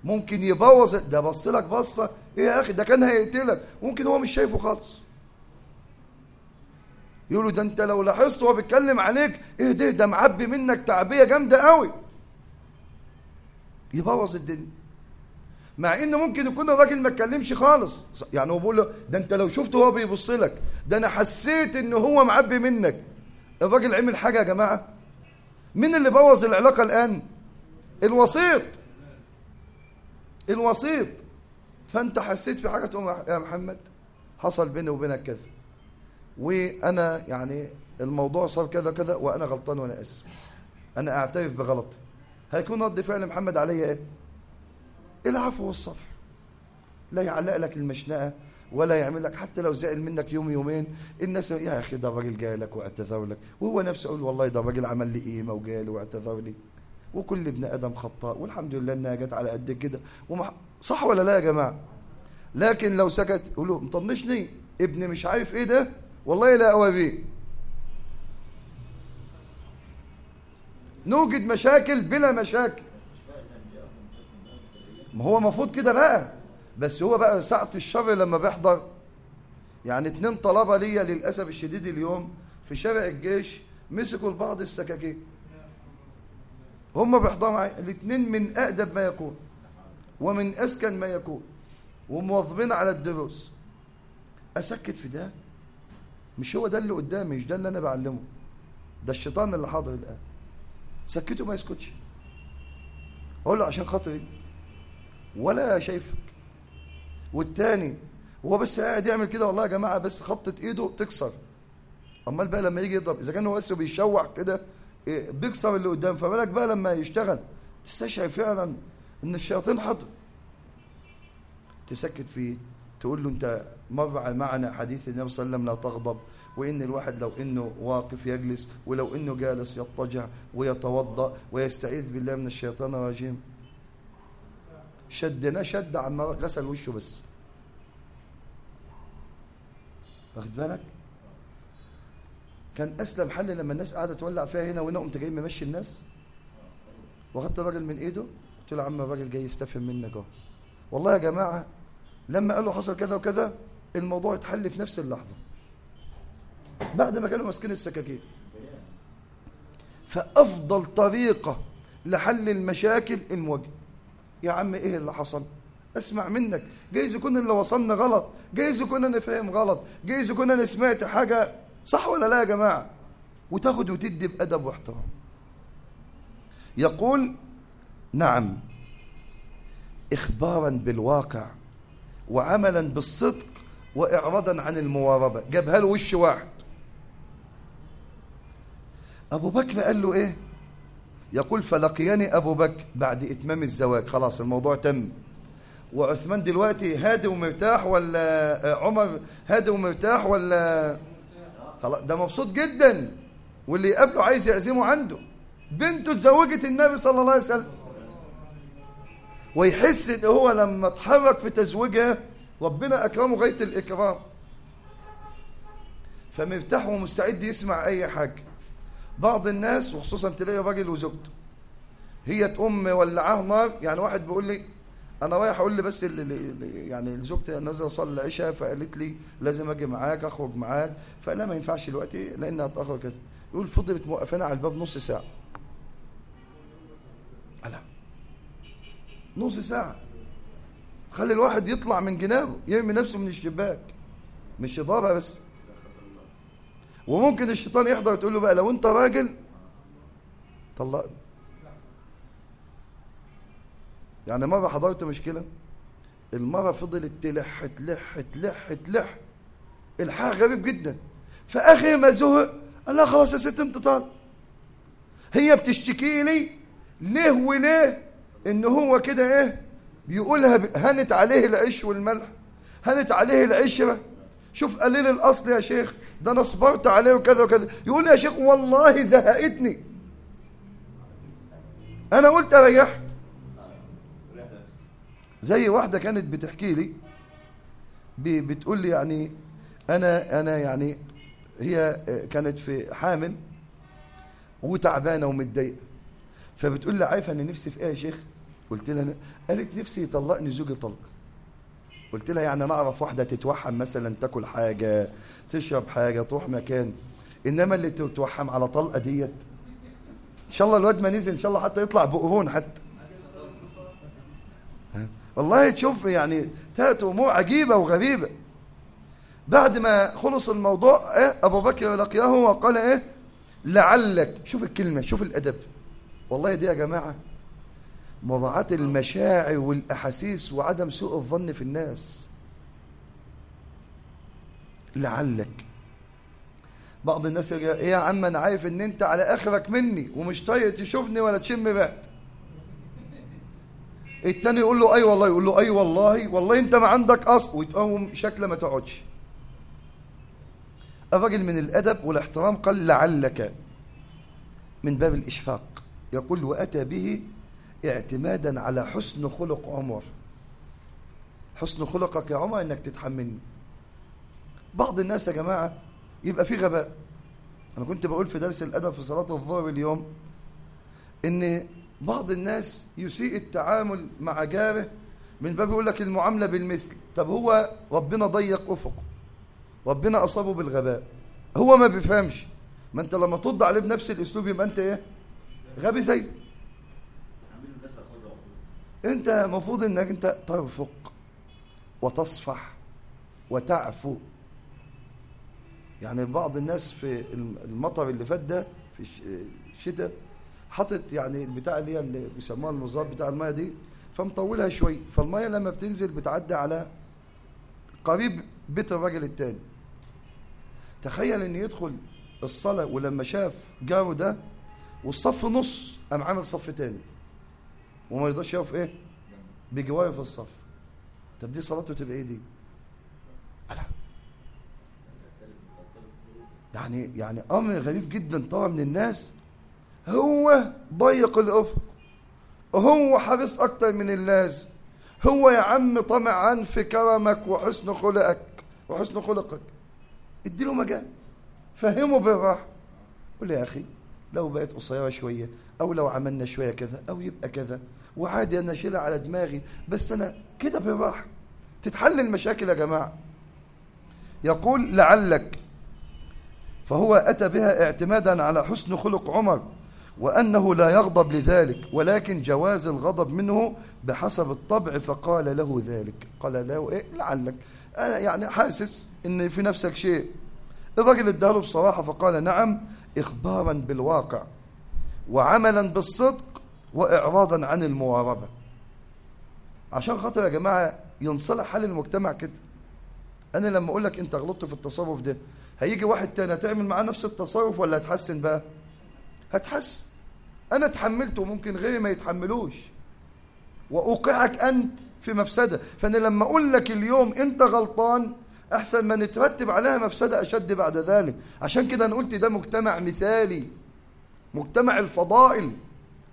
ممكن يبوظ ده بص لك بصة إيه يا أخي ده كان هيقتلك. ممكن هو مش شايفه خالص. يقولوا ده أنت لو لاحظت هو بيتكلم عليك إيه ده؟ ده معبي منك تعبية جامدة قوي يبوظ الدنيا. مع ان ممكن يكون الراجل ما اتكلمش خالص. يعني هو بيقول له ده أنت لو شفته هو بيبص لك ده أنا حسيت إن هو معبي منك. الراجل عمل حاجة يا جماعة؟ مين اللي بوظ العلاقة الآن؟ الوسيط. الوسيط. فأنت حسيت في حاجة تقوم يا محمد حصل بيني وبينك كذا. وأنا يعني الموضوع صار كذا كذا وأنا غلطان وأنا آسف. أنا أعترف بغلطي. هيكون رد فعل محمد عليا إيه؟ العفو والصفح. لا يعلق لك المشنقة ولا يعمل لك حتى لو زعل منك يوم يومين الناس يا أخي ده الراجل جاي لك واعتذر لك. وهو نفسه يقول والله ده الراجل عمل لي قيمه وجاي لي واعتذر لي. وكل ابن آدم خطاء والحمد لله إنها جت على قد كده. ومح... صح ولا لا يا جماعة؟ لكن لو سكت يقول له مطنشني ابن مش عارف إيه ده؟ والله لا اوريه نوجد مشاكل بلا مشاكل. ما هو المفروض كده بقى. بس هو بقى ساعة الشر لما بيحضر يعني اتنين طلبة ليا للأسف الشديد اليوم في شارع الجيش مسكوا لبعض السكاكين. هم بيحضروا معايا. الاثنين من أأدب ما يكون ومن أسكن ما يكون ومواظبين على الدروس. أسكت في ده؟ مش هو ده اللي قدامي مش ده اللي أنا بعلمه. ده الشيطان اللي حاضر الآن. سكته ما يسكتش. أقول له عشان خاطري ولا شايفك. والتاني هو بس قاعد يعمل كده والله يا جماعة بس خطة ايده تكسر. أمال بقى لما يجي يضرب إذا كان هو بس بيشوح كده إيه، بيكسر اللي قدام فبالك بقى لما يشتغل. تستشعر فعلا إن الشياطين حضر. تسكت فيه تقول له أنت مر معنا حديث النبي صلى الله عليه وسلم لا تغضب وإن الواحد لو إنه واقف يجلس ولو إنه جالس يضطجع ويتوضأ ويستعيذ بالله من الشيطان الرجيم. شدنا شد عما غسل وشه بس. واخد بالك؟ كان أسلم حل لما الناس قاعدة تولع فيها هنا وهنا قمت جاي ممشي الناس. واخدت الراجل من إيده قلت له يا عم الراجل جاي يستفهم منك أهو. والله يا جماعة لما قال له حصل كذا وكذا الموضوع اتحل في نفس اللحظة. بعد ما كانوا ماسكين السكاكين. فأفضل طريقة لحل المشاكل المواجهه يا عم إيه اللي حصل؟ اسمع منك جايز يكون اللي وصلنا غلط جايز يكون أنا فاهم غلط جايز يكون أنا سمعت حاجة صح ولا لا يا جماعة؟ وتاخد وتدي بأدب واحترام. يقول نعم اخبارا بالواقع وعملا بالصدق واعراضا عن المواربة. جابها له وش واحد. أبو بكر قال له إيه؟ يقول فلقياني أبو بكر بعد إتمام الزواج. خلاص الموضوع تم. وعثمان دلوقتي هادي ومرتاح ولا عمر هادي ومرتاح ولا خلاص ده مبسوط جدا. واللي يقابله عايز يعزمه عنده. بنته اتزوجت النبي صلى الله عليه وسلم. ويحس إن هو لما اتحرك في تزويجها ربنا أكرمه غاية الإكرام. فمرتاح ومستعد يسمع أي حاجة. بعض الناس وخصوصا تلاقي راجل وزوجته. هي تقوم مولعاه نار يعني واحد بيقول لي أنا رايح أقول لي بس اللي اللي يعني زوجتي نازلة اصلي العشاء فقالت لي لازم أجي معاك أخرج معاك. لها ما ينفعش دلوقتي لأن هتاخر كده. يقول فضلت موقفانا على الباب نص ساعة. أنا نص ساعة. خلي الواحد يطلع من جنابه يرمي نفسه من الشباك. مش يضربها بس. وممكن الشيطان يحضر وتقول له بقى لو انت راجل طلقني يعني مرة حضرت مشكلة المرة فضلت تلح تلح تلح تلح. الحاجة غريب جدا. فآخر ما زهق قال لها خلاص يا ست انت طالق هي بتشتكي لي ليه وليه؟ إن هو كده إيه؟ بيقولها هنت عليه العيش والملح هنت عليه العشرة. شوف قليل الأصل يا شيخ ده أنا صبرت عليه وكذا وكذا. يقول يا شيخ والله زهقتني. أنا قلت اريحك زي واحدة كانت بتحكي لي بتقول لي يعني أنا أنا يعني هي كانت في حامل وتعبانة ومتضايقة. فبتقول لي عارفة أنا نفسي في إيه يا شيخ؟ قلت لها أنا قالت نفسي يطلقني زوجي طلق قلت لها يعني أنا أعرف واحدة تتوحم مثلا تاكل حاجة تشرب حاجة تروح مكان. إنما اللي تتوحم على طلقة ديت إن شاء الله الواد ما نزل إن شاء الله حتى يطلع بقرون حتى. والله تشوف يعني تأتي أمور عجيبة وغريبة. بعد ما خلص الموضوع إيه أبو بكر لقياه وقال إيه لعلك شوف الكلمة شوف الأدب. والله دي يا جماعة مراعاة المشاعر والأحاسيس وعدم سوء الظن في الناس. لعلك. بعض الناس يقول إيه يا عم أنا عارف إن أنت على آخرك مني ومش طايق تشوفني ولا تشم ريحتي التاني يقول له أي والله يقول له أي والله والله أنت ما عندك أصل. ويتقوم شكله ما تقعدش. الراجل من الأدب والاحترام قال لعلك من باب الإشفاق. يقول وأتى به اعتمادا على حسن خلق عمر. حسن خلقك يا عمر إنك تتحملني. بعض الناس يا جماعة يبقى في غباء. أنا كنت بقول في درس الأدب في صلاة الظهر اليوم إن بعض الناس يسيء التعامل مع جاره من باب يقول لك المعاملة بالمثل. طب هو ربنا ضيق أفقه. ربنا أصابه بالغباء. هو ما بيفهمش. ما أنت لما ترد عليه بنفس الأسلوب يبقى أنت إيه؟ غبي زيه. انت المفروض انك انت ترفق وتصفح وتعفو. يعني بعض الناس في المطر اللي فات ده في الشتاء حاطط يعني البتاع اللي هي اللي بيسموها المزار بتاع الميه دي فمطولها شوي فالميه لما بتنزل بتعدي على قريب بيت الراجل التاني. تخيل إن يدخل الصلاة ولما شاف جاره ده والصف نص قام عامل صف تاني. وما يقدرش يقف إيه؟ بجواره في الصف. طب دي صلاته تبقى إيه دي؟ ألا. يعني يعني أمر غريب جدا طبعا من الناس. هو ضيق الأفق. هو حريص أكتر من اللازم. هو يا عم طمعا في كرمك وحسن خلقك وحسن خلقك. اديله مجال. فهمه بالراحة. قول يا أخي. لو بقت قصيرة شوية أو لو عملنا شوية كذا أو يبقى كذا. وعادي أنا أشيلها على دماغي بس أنا كده بالراحه تتحل المشاكل يا جماعة. يقول لعلك فهو أتى بها اعتمادا على حسن خلق عمر وأنه لا يغضب لذلك ولكن جواز الغضب منه بحسب الطبع فقال له ذلك. قال له إيه؟ لعلك. أنا يعني حاسس إن في نفسك شيء. الراجل اداله بصراحة فقال نعم إخبارا بالواقع وعملا بالصدق وإعراضا عن المواربة. عشان خاطر يا جماعة ينصلح حال المجتمع كده. أنا لما أقول لك أنت غلطت في التصرف ده هيجي واحد تاني هتعمل معاه نفس التصرف ولا هتحسن بقى؟ هتحس أنا تحملته وممكن غيري ما يتحملوش. وأوقعك أنت في مفسدة. فأنا لما أقول لك اليوم أنت غلطان أحسن ما نترتب عليها مفسدة أشد بعد ذلك. عشان كده أنا قلت ده مجتمع مثالي مجتمع الفضائل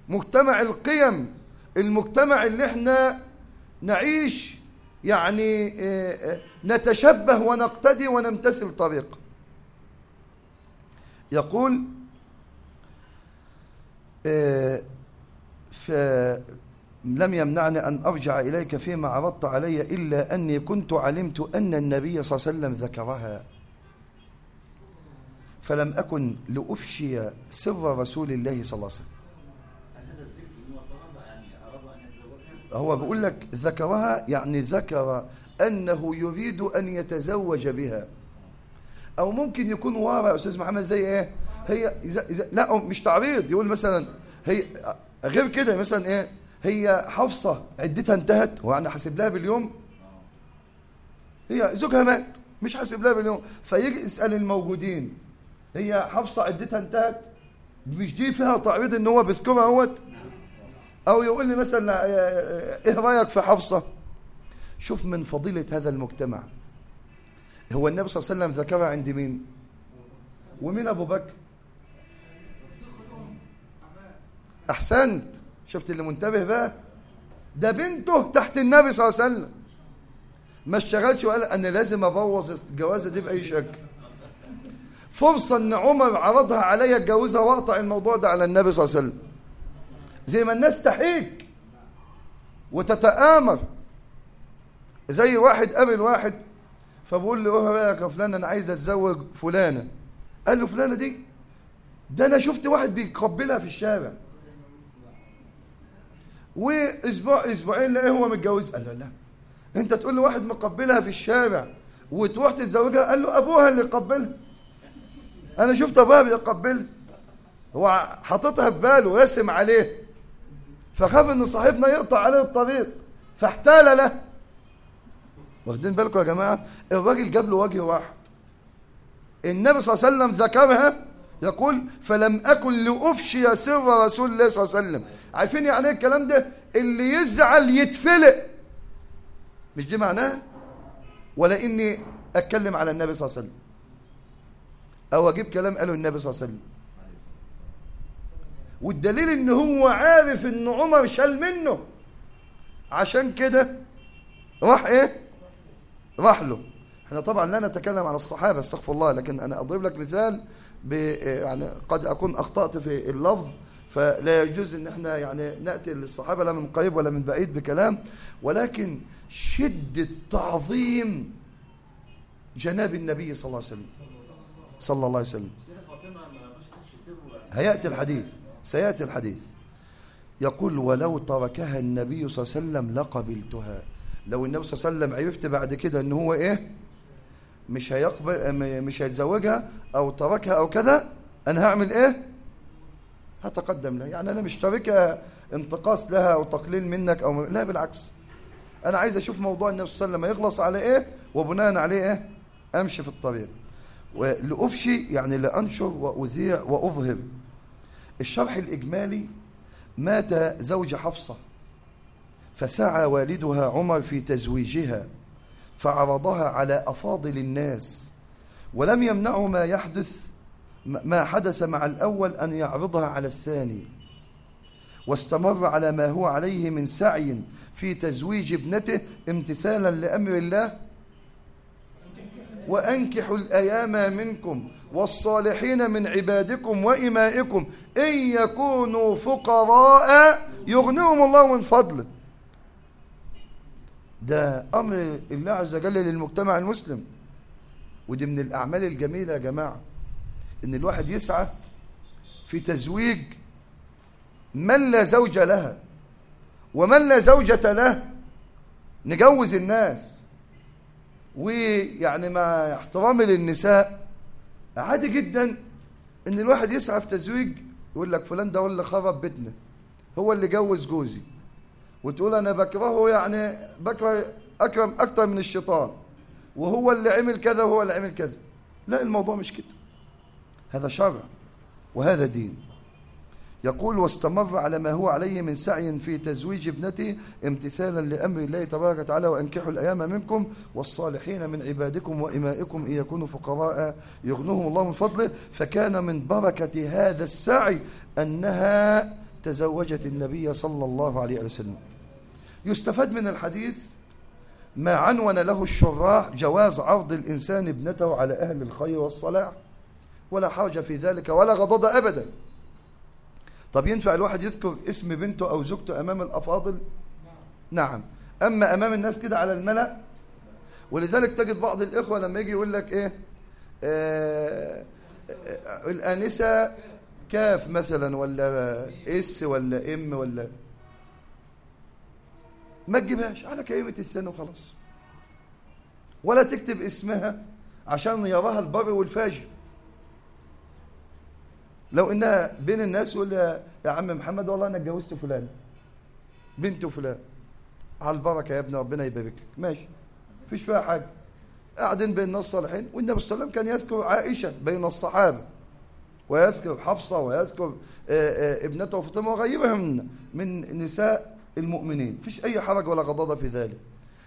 مجتمع القيم المجتمع اللي إحنا نعيش يعني نتشبه ونقتدي ونمتثل طريق. يقول فلم يمنعني أن أرجع إليك فيما عرضت علي إلا أني كنت علمت أن النبي صلى الله عليه وسلم ذكرها. فلم أكن لأفشي سر رسول الله صلى الله عليه وسلم. هو بيقول لك ذكرها يعني ذكر أنه يريد أن يتزوج بها. أو ممكن يكون ورا يا أستاذ محمد زي إيه؟ هي إذا إذا لا مش تعريض يقول مثلا هي غير كده مثلا إيه؟ هي حفصة عدتها انتهت هو أنا حاسب لها باليوم. هي زوجها مات مش حاسب لها باليوم. فيجي يسأل الموجودين هي حفصة عدتها انتهت؟ مش دي فيها تعريض إن هو بيذكرها أهوت؟ أو يقول لي مثلا إيه رأيك في حفصة؟ شوف من فضيلة هذا المجتمع. هو النبي صلى الله عليه وسلم ذكرها عند مين؟ ومين أبو بكر؟ أحسنت. شفت اللي منتبه بقى؟ ده بنته تحت النبي صلى الله عليه وسلم. ما اشتغلش وقال أنا لازم أبوظ الجوازة دي بأي شكل. فرصة إن عمر عرضها عليا اتجوزها واقطع الموضوع ده على النبي صلى الله عليه وسلم. زي ما الناس تحيك وتتآمر. زي واحد قابل واحد فبقول له إيه رأيك يا فلان؟ أنا عايز أتزوج فلانة. قال له فلانة دي؟ ده أنا شفت واحد بيقبلها في الشارع. وأسبوع أسبوعين لقيه هو متجوز؟ قال له لا. أنت تقول له واحد مقبلها في الشارع وتروح تتزوجها؟ قال له أبوها اللي قبلها. أنا شفت أبوها بيقبلها هو حاططها في باله رسم عليه. فخاف إن صاحبنا يقطع عليه الطريق. فاحتال له. واخدين بالكم يا جماعة؟ الراجل جاب له وجه واحد. النبي صلى الله عليه وسلم ذكرها يقول فلم أكن لأفشي سر رسول الله صلى الله عليه وسلم. عارفين يعني إيه الكلام ده؟ اللي يزعل يتفلق. مش دي معناه؟ ولا إني أتكلم على النبي صلى الله عليه وسلم. أو أجيب كلام قاله النبي صلى الله عليه وسلم. والدليل إن هو عارف إن عمر شال منه. عشان كده راح إيه؟ راح له. إحنا طبعا لا نتكلم عن الصحابة استغفر الله لكن أنا أضرب لك مثال. يعني قد أكون أخطأت في اللفظ فلا يجوز إن إحنا يعني نأتي للصحابة لا من قريب ولا من بعيد بكلام. ولكن شدة تعظيم جناب النبي صلى الله عليه وسلم. صلى الله عليه وسلم. هيأتي الحديث. سيأتي الحديث. يقول ولو تركها النبي صلى الله عليه وسلم لقبلتها. لو النبي صلى الله عليه وسلم عرفت بعد كده إن هو إيه؟ مش هيقبل مش هيتزوجها أو تركها أو كذا أنا هعمل إيه؟ هتقدم لها. يعني أنا مش تاركها انتقاص لها أو تقليل منك أو لا بالعكس. أنا عايز أشوف موضوع النبي صلى الله عليه وسلم يخلص على إيه وبناء عليه إيه؟ أمشي في الطريق. ولأفشي يعني لأنشر وأذيع وأظهر. الشرح الإجمالي مات زوج حفصة فسعى والدها عمر في تزويجها. فعرضها على أفاضل الناس ولم يمنعه ما يحدث ما حدث مع الأول أن يعرضها على الثاني. واستمر على ما هو عليه من سعي في تزويج ابنته امتثالا لأمر الله. وأنكحوا الأيام منكم والصالحين من عبادكم وإمائكم إن يكونوا فقراء يغنيهم الله من فضله. ده أمر الله عز وجل للمجتمع المسلم. ودي من الأعمال الجميلة يا جماعة إن الواحد يسعى في تزويج من لا زوج لها ومن لا زوجة له نجوز الناس. ويعني مع احترامي للنساء عادي جدا إن الواحد يسعى في تزويج يقول لك فلان ده هو اللي خرب بيتنا هو اللي جوز جوزي. وتقول أنا بكرهه يعني بكره أكرم أكتر من الشيطان. وهو اللي عمل كذا وهو اللي عمل كذا. لا الموضوع مش كده. هذا شرع وهذا دين. يقول واستمر على ما هو عليه من سعي في تزويج ابنته امتثالا لأمر الله تبارك وتعالى وأنكحوا الأيام منكم والصالحين من عبادكم وإمائكم إن يكونوا فقراء يغنوهم الله من فضله. فكان من بركة هذا السعي أنها تزوجت النبي صلى الله عليه وسلم. يستفاد من الحديث ما عنون له الشراح جواز عرض الإنسان ابنته على أهل الخير والصلاح ولا حرج في ذلك ولا غضض أبدا. طب ينفع الواحد يذكر اسم بنته أو زوجته أمام الأفاضل؟ نعم. أما أمام الناس كده على الملأ؟ ولذلك تجد بعض الإخوة لما يجي يقول لك إيه؟ آه آه الآنسة كاف مثلا ولا إس ولا إم ولا ما تجيبهاش. على كلمة الثاني وخلاص. ولا تكتب اسمها عشان يراها البر والفاجر. لو إنها بين الناس يقول يا عم محمد والله أنا اتجوزت فلان بنت فلان. على البركة يا ابني ربنا يبارك لك. ماشي. مفيش فيها حاجة. قاعدين بين الناس الصالحين. والنبي صلى الله عليه وسلم كان يذكر عائشة بين الصحابة ويذكر حفصة ويذكر ابنته فاطمة وغيرهم من نساء المؤمنين. مفيش أي حرج ولا غضاضه في ذلك.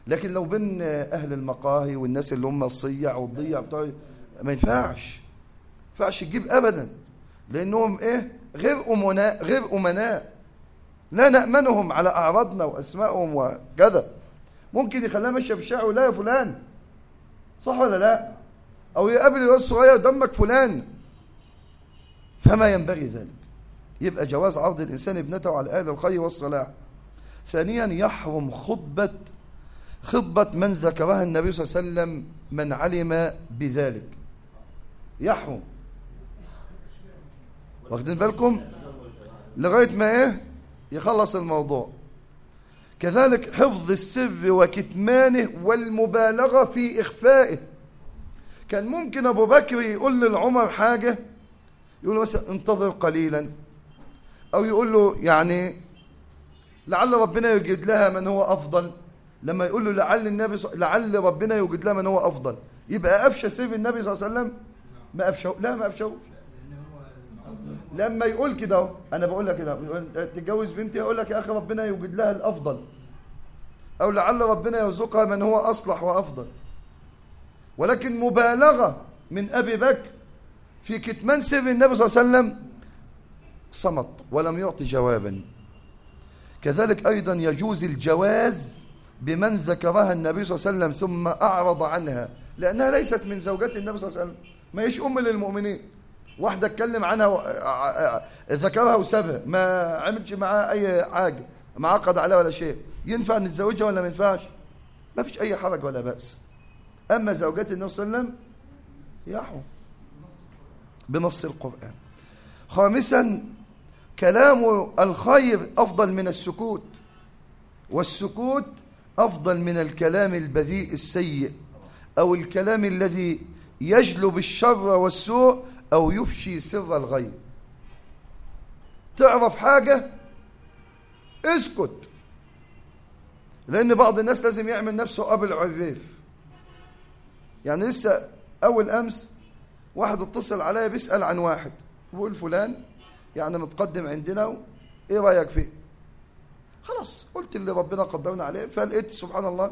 لكن لو بين أهل المقاهي والناس اللي هم الصيع والضيع ما ينفعش. ما ينفعش تجيب ابدا. لأنهم إيه؟ غير امناء غير أمناء. لا نأمنهم على أعراضنا وأسمائهم وكذا. ممكن يخليها ماشية في الشارع ولا يا فلان. صح ولا لا؟ أو يقابل الواد الصغير دمك فلان. فما ينبغي ذلك. يبقى جواز عرض الإنسان ابنته على أهل الخير والصلاح. ثانيا يحرم خطبه خطبة من ذكرها النبي صلى الله عليه وسلم من علم بذلك. يحرم. واخدين بالكم؟ لغاية ما إيه؟ يخلص الموضوع. كذلك حفظ السر وكتمانه والمبالغة في إخفائه. كان ممكن أبو بكر يقول للعمر حاجة يقول مثلا انتظر قليلا أو يقول له يعني لعل ربنا يوجد لها من هو أفضل. لما يقول له لعل النبي ص... لعل ربنا يوجد لها من هو أفضل. يبقى افشى سر النبي صلى الله عليه وسلم؟ ما افشوا لا ما افشوش لما يقول كده أهو أنا بقول لك كده تتجوز بنتي أقول لك يا أخي ربنا يوجد لها الأفضل. أو لعل ربنا يرزقها من هو أصلح وأفضل. ولكن مبالغة من أبي بكر في كتمان سر النبي صلى الله عليه وسلم صمت ولم يعطي جوابا. كذلك أيضا يجوز الجواز بمن ذكرها النبي صلى الله عليه وسلم ثم أعرض عنها لأنها ليست من زوجات النبي صلى الله عليه وسلم. ما هيش أم للمؤمنين. واحدة اتكلم عنها و... ذكرها وسابها ما عملش معاها أي حاجة ما عقد عليها ولا شيء. ينفع نتزوجها ولا ما ينفعش؟ ما فيش أي حرج ولا بأس. أما زوجات النبي صلى الله عليه وسلم يحو بنص القرآن. خامسا كلام الخير أفضل من السكوت والسكوت أفضل من الكلام البذيء السيء أو الكلام الذي يجلب الشر والسوء أو يفشي سر الغيب. تعرف حاجة؟ اسكت. لأن بعض الناس لازم يعمل نفسه أب العريف. يعني لسه أول أمس واحد اتصل عليا بيسأل عن واحد بيقول فلان يعني متقدم عندنا و... إيه رأيك فيه؟ خلاص قلت اللي ربنا قدرنا عليه. فلقيت سبحان الله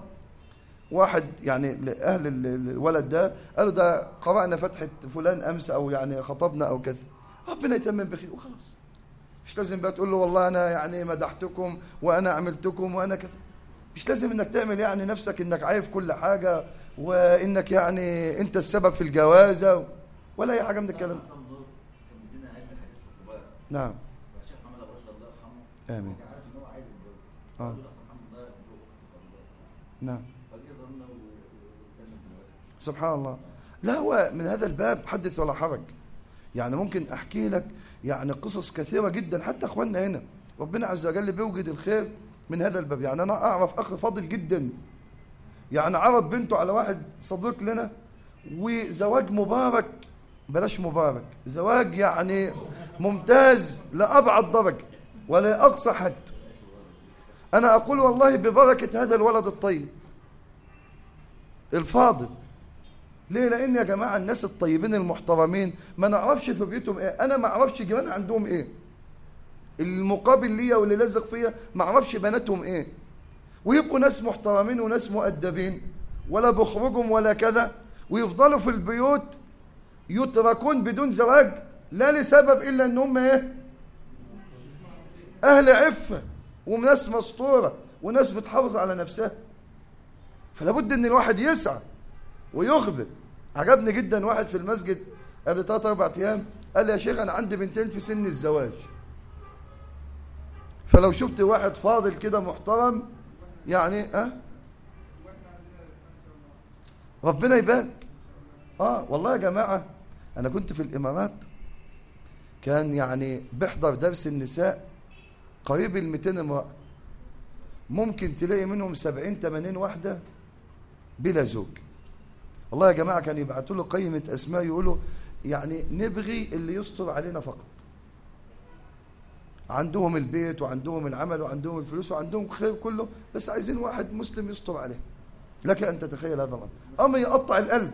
واحد يعني ال- الولد ده قالوا ده قرأنا فتحة فلان أمس أو يعني خطبنا أو كذا. ربنا يتمم بخير وخلاص. مش لازم بقى تقول له والله أنا يعني مدحتكم وأنا عملتكم وأنا كذا. مش لازم إنك تعمل يعني نفسك إنك عارف كل حاجة وإنك يعني أنت السبب في الجوازة ولا أي حاجة من الكلام ده. حسن دور كان مدينا علم حديث في الكبار نعم. الشيخ محمد أبو رشد الله يرحمه. آمين. عارف إن هو عايز يتجوز آه. نعم. سبحان الله. لا هو من هذا الباب حدث ولا حرج. يعني ممكن أحكي لك يعني قصص كثيرة جدا. حتى أخواننا هنا. ربنا عز وجل بيوجد الخير من هذا الباب. يعني أنا أعرف أخ فاضل جدا. يعني عرض بنته على واحد صديق لنا. وزواج مبارك. بلاش مبارك. زواج يعني ممتاز لأبعد درجة ولا أقصى حد. أنا أقول والله ببركة هذا الولد الطيب. الفاضل. ليه؟ لأن يا جماعة الناس الطيبين المحترمين ما نعرفش في بيوتهم إيه. أنا ما أعرفش جيران عندهم إيه. المقابل ليا واللي لازق فيا ما أعرفش بناتهم إيه. ويبقوا ناس محترمين وناس مؤدبين. ولا بخرجهم ولا كذا. ويفضلوا في البيوت يتركون بدون زواج. لا لسبب إلا أن هم إيه؟ أهل عفة وناس مسطورة وناس بتحافظ على نفسها. فلا بد أن الواحد يسعى ويخبر. عجبني جدا واحد في المسجد قبل ثلاث أربع أيام قال لي يا شيخ أنا عندي بنتين في سن الزواج. فلو شفت واحد فاضل كده محترم يعني آه ربنا يبارك. آه والله يا جماعة أنا كنت في الإمارات كان يعني بحضر درس النساء قريب ال 200 امرأة ممكن تلاقي منهم 70 80 واحدة بلا زوج. والله يا جماعة كانوا يبعتوا له قيمة أسماء يقولوا يعني نبغي اللي يستر علينا فقط. عندهم البيت وعندهم العمل وعندهم الفلوس وعندهم خير كله بس عايزين واحد مسلم يستر عليه. لك أن تتخيل هذا الأمر. أمر يقطع القلب.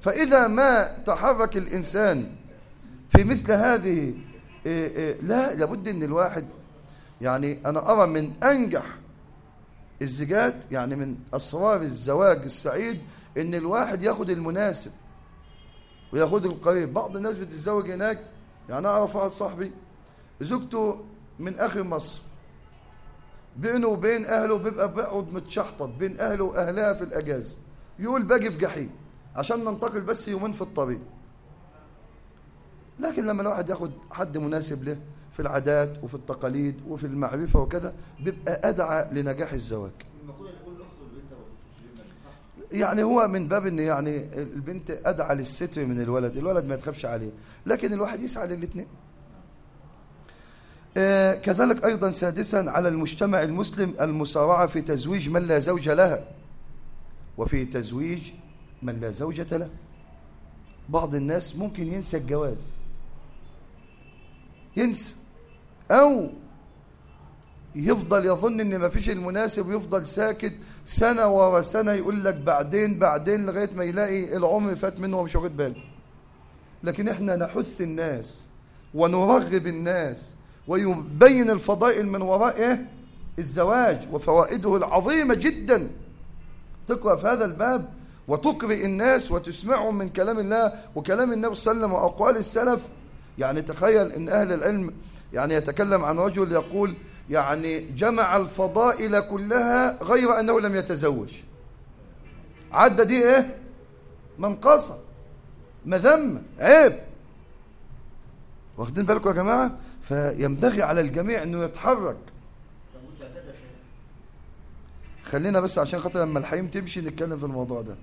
فإذا ما تحرك الإنسان في مثل هذه إيه إيه لا لابد أن الواحد يعني أنا أرى من أنجح الزيجات يعني من أسرار الزواج السعيد أن الواحد ياخد المناسب وياخد القريب. بعض الناس بتتزوج هناك يعني أعرف واحد صاحبي زوجته من آخر مصر بينه وبين أهله بيبقى بيقعد متشحطط بين أهله وأهلها في الأجازة يقول باجي في جحيم عشان ننتقل بس يومين في الطريق. لكن لما الواحد ياخد حد مناسب له في العادات وفي التقاليد وفي المعرفة وكذا بيبقى أدعى لنجاح الزواج. يعني هو من باب إن يعني البنت أدعى للستر من الولد الولد ما تخافش عليه لكن الواحد يسعى للاثنين آه، كذلك أيضا سادسا على المجتمع المسلم المسارعة في تزويج من لا زوج لها. وفي تزويج من لا زوجة له. بعض الناس ممكن ينسى الجواز. ينسى أو يفضل يظن إن فيش المناسب ويفضل ساكت سنة ورا سنة يقول لك بعدين بعدين لغاية ما يلاقي العمر فات منه ومش واخد باله. لكن إحنا نحث الناس ونرغب الناس ويبين الفضائل من وراء إيه؟ الزواج وفوائده العظيمة جدا. تقرأ في هذا الباب وتقرئ الناس وتسمعهم من كلام الله وكلام النبي صلى الله عليه وسلم وأقوال السلف يعني تخيل إن أهل العلم يعني يتكلم عن رجل يقول يعني جمع الفضائل كلها غير أنه لم يتزوج. عدى دي إيه؟ منقصة. مذمة عيب. واخدين بالكم يا جماعة؟ فينبغي على الجميع إنه يتحرك. خلينا بس عشان خاطر لما الحيم تمشي نتكلم في الموضوع ده.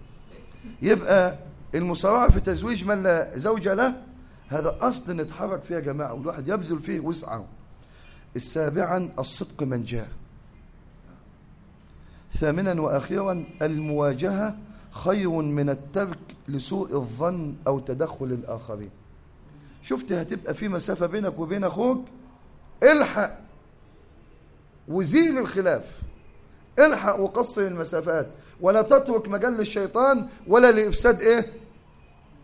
يبقى المسارعة في تزويج من لا زوج له؟ هذا أصل نتحرك فيه يا جماعة والواحد يبذل فيه وسعة. السابعا الصدق من جاء. ثامنا وأخيرا المواجهة خير من الترك لسوء الظن أو تدخل الآخرين. شفت هتبقى في مسافة بينك وبين أخوك؟ الحق وزيل الخلاف. الحق وقصر المسافات. ولا تترك مجال للشيطان ولا لإفساد إيه؟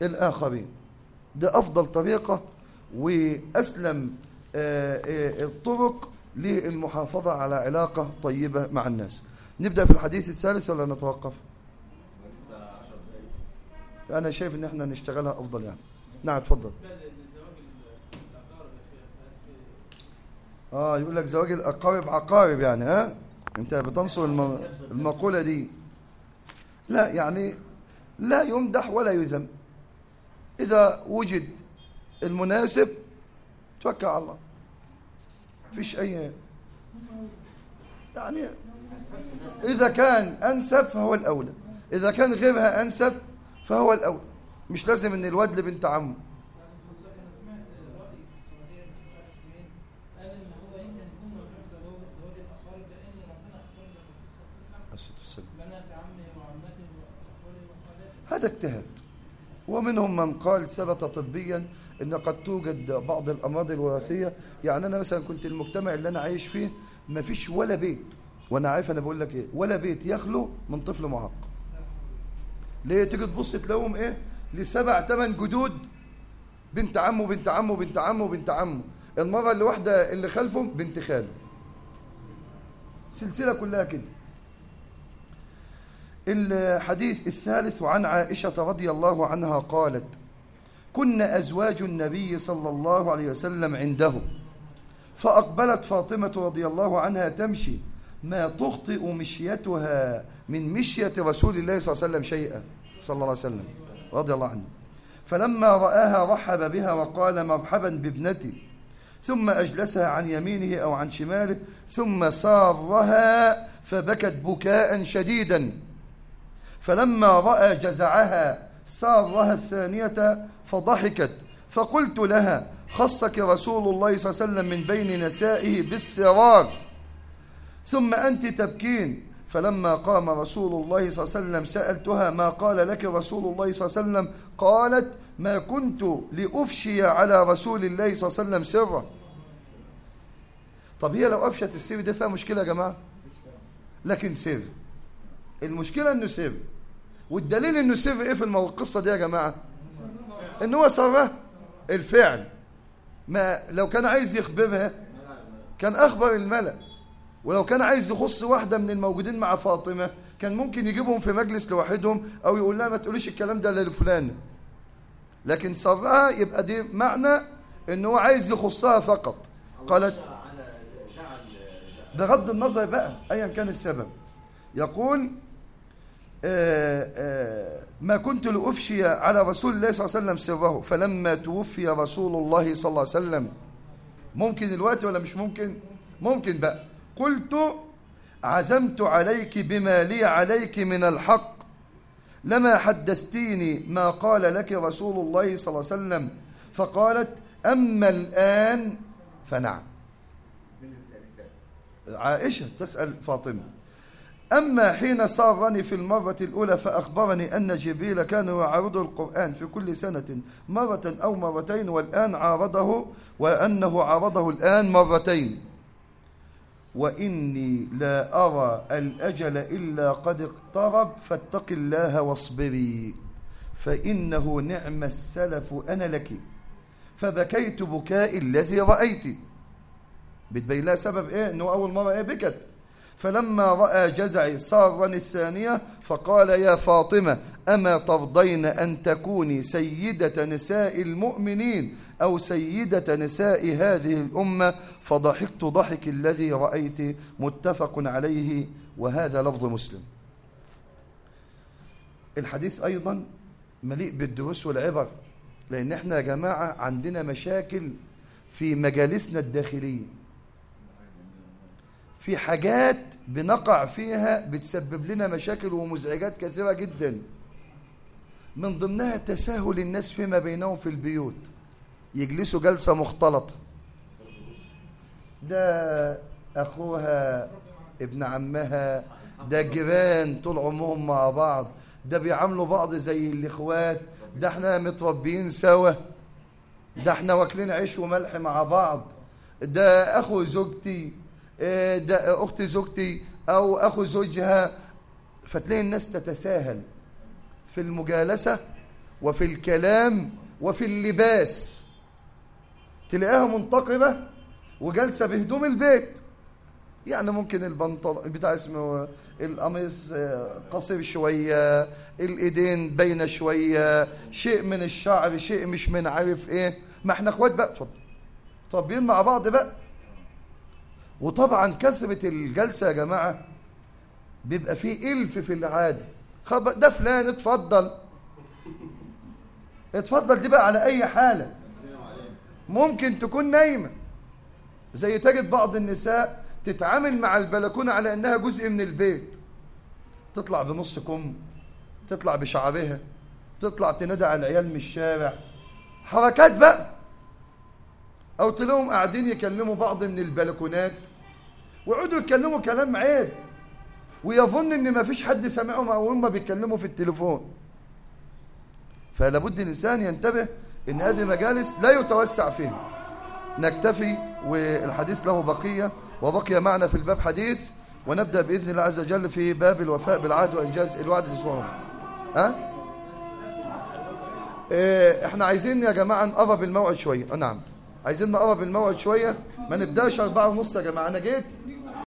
الآخرين. ده أفضل طريقة وأسلم آه، آه، الطرق للمحافظة على علاقة طيبة مع الناس. نبدأ في الحديث الثالث ولا نتوقف؟ لسه 10 دقايق أنا شايف إن إحنا نشتغلها أفضل يعني. نعم اتفضل. آه يقول لك زواج الأقارب عقارب يعني ها؟ أنت بتنصر الم- المقولة دي. لا يعني لا يمدح ولا يذم. إذا وجد المناسب توكل على الله. فيش أي يعني إذا كان أنسب فهو الأولى. إذا كان غيرها أنسب فهو الأولى. مش لازم إن الواد لبنت عمه. هذا اجتهاد. ومنهم من قال ثبت طبيا إن قد توجد بعض الأمراض الوراثية. يعني أنا مثلا كنت المجتمع اللي أنا عايش فيه ما فيش ولا بيت. وأنا عارف أنا بقول لك إيه. ولا بيت يخلو من طفل معاق ليه تيجي تبص تلاقيهم إيه؟ لسبع ثمان جدود. بنت عمه بنت عمه بنت عمه بنت عمه. المرة اللي واحدة اللي خلفهم بنت خالة. سلسلة كلها كده. الحديث الثالث عن عائشة رضي الله عنها قالت كن أزواج النبي صلى الله عليه وسلم عنده فأقبلت فاطمة رضي الله عنها تمشي ما تخطئ مشيتها من مشية رسول الله صلى الله عليه وسلم شيئا؟ صلى الله عليه وسلم رضي الله عنه. فلما رآها رحب بها وقال مرحبا بابنتي. ثم أجلسها عن يمينه أو عن شماله ثم سارها فبكت بكاء شديدا. فلما رأى جزعها سارها الثانية فضحكت فقلت لها خصك رسول الله صلى الله عليه وسلم من بين نسائه بالسرار ثم أنت تبكين. فلما قام رسول الله صلى الله عليه وسلم سألتها ما قال لك رسول الله صلى الله عليه وسلم؟ قالت ما كنت لأفشي على رسول الله صلى الله عليه وسلم سرا. طب هي لو أفشت السر ده فيها مشكلة يا جماعة؟ لكن سر. المشكلة إنه سر. والدليل إنه سر إيه في القصة دي يا جماعة؟ إن هو سره الفعل. ما لو كان عايز يخبرها كان أخبر الملأ. ولو كان عايز يخص واحدة من الموجودين مع فاطمة كان ممكن يجيبهم في مجلس لوحدهم أو يقول لها ما تقوليش الكلام ده لفلان لكن سرها يبقى دي معنى إن هو عايز يخصها فقط. قالت بغض النظر بقى ايا كان السبب. يقول ما كنت لأفشي على رسول الله صلى الله عليه وسلم سره. فلما توفي رسول الله صلى الله عليه وسلم ممكن الوقت ولا مش ممكن؟ ممكن بقى. قلت عزمت عليك بما لي عليك من الحق. لما حدثتيني ما قال لك رسول الله صلى الله عليه وسلم؟ فقالت أما الآن فنعم. عائشة تسأل فاطمة. أما حين سارني في المرة الأولى فأخبرني أن جبريل كان يعارض القرآن في كل سنة مرة أو مرتين والآن عارضه وأنه عارضه الآن مرتين. وإني لا أرى الأجل إلا قد اقترب فاتق الله واصبري فإنه نعم السلف أنا لك. فبكيت بكاء الذي رأيت. بتبين لها سبب إيه؟ إنه أول مرة إيه بكت. فلما رأى جزعي سارا الثانية فقال يا فاطمة أما ترضين أن تكوني سيدة نساء المؤمنين أو سيدة نساء هذه الأمة؟ فضحكت ضحك الذي رأيت متفق عليه وهذا لفظ مسلم. الحديث أيضا مليء بالدروس والعبر لأن إحنا يا جماعة عندنا مشاكل في مجالسنا الداخليه في حاجات بنقع فيها بتسبب لنا مشاكل ومزعجات كثيرة جدا. من ضمنها تساهل الناس فيما بينهم في البيوت. يجلسوا جلسة مختلطة. ده أخوها ابن عمها ده جيران طول عمرهم مع بعض. ده بيعاملوا بعض زي الإخوات. ده إحنا متربيين سوا. ده إحنا واكلين عيش وملح مع بعض. ده أخو زوجتي. اخت زوجتي أو أخو زوجها فتلاقي الناس تتساهل في المجالسة وفي الكلام وفي اللباس. تلاقيها منتقبة وجالسة بهدوم البيت. يعني ممكن البنطلون بتاع اسمه القميص آه، قصير شوية الإيدين باينة شوية شيء من الشعر شيء مش من عارف إيه. ما إحنا إخوات بقى اتفضل. طابين مع بعض بقى؟ وطبعا كثرة الجلسة يا جماعة بيبقى فيه إلف في العادة خب ده فلان اتفضل. اتفضل دي بقى على أي حالة. ممكن تكون نايمة. زي تجد بعض النساء تتعامل مع البلكونة على أنها جزء من البيت. تطلع بنص كم تطلع بشعرها تطلع تنادى على العيال من الشارع. حركات بقى. أو تلاقيهم قاعدين يكلموا بعض من البلكونات ويقعدوا يتكلموا كلام عيب ويظن إن ما فيش حد سامعهم أو هم بيتكلموا في التليفون. فلا بد الإنسان ينتبه إن هذه مجالس لا يتوسع فيها. نكتفي والحديث له بقية وبقي معنا في الباب حديث ونبدأ بإذن الله عز وجل في باب الوفاء بالعهد وإنجاز الوعد الأسبوع ها؟ إيه إحنا عايزين يا جماعة نقرب الموعد شوية. آه نعم. عايزين نقرب الموعد شوية؟ ما نبدأش أربعة ونص يا جماعة. أنا جيت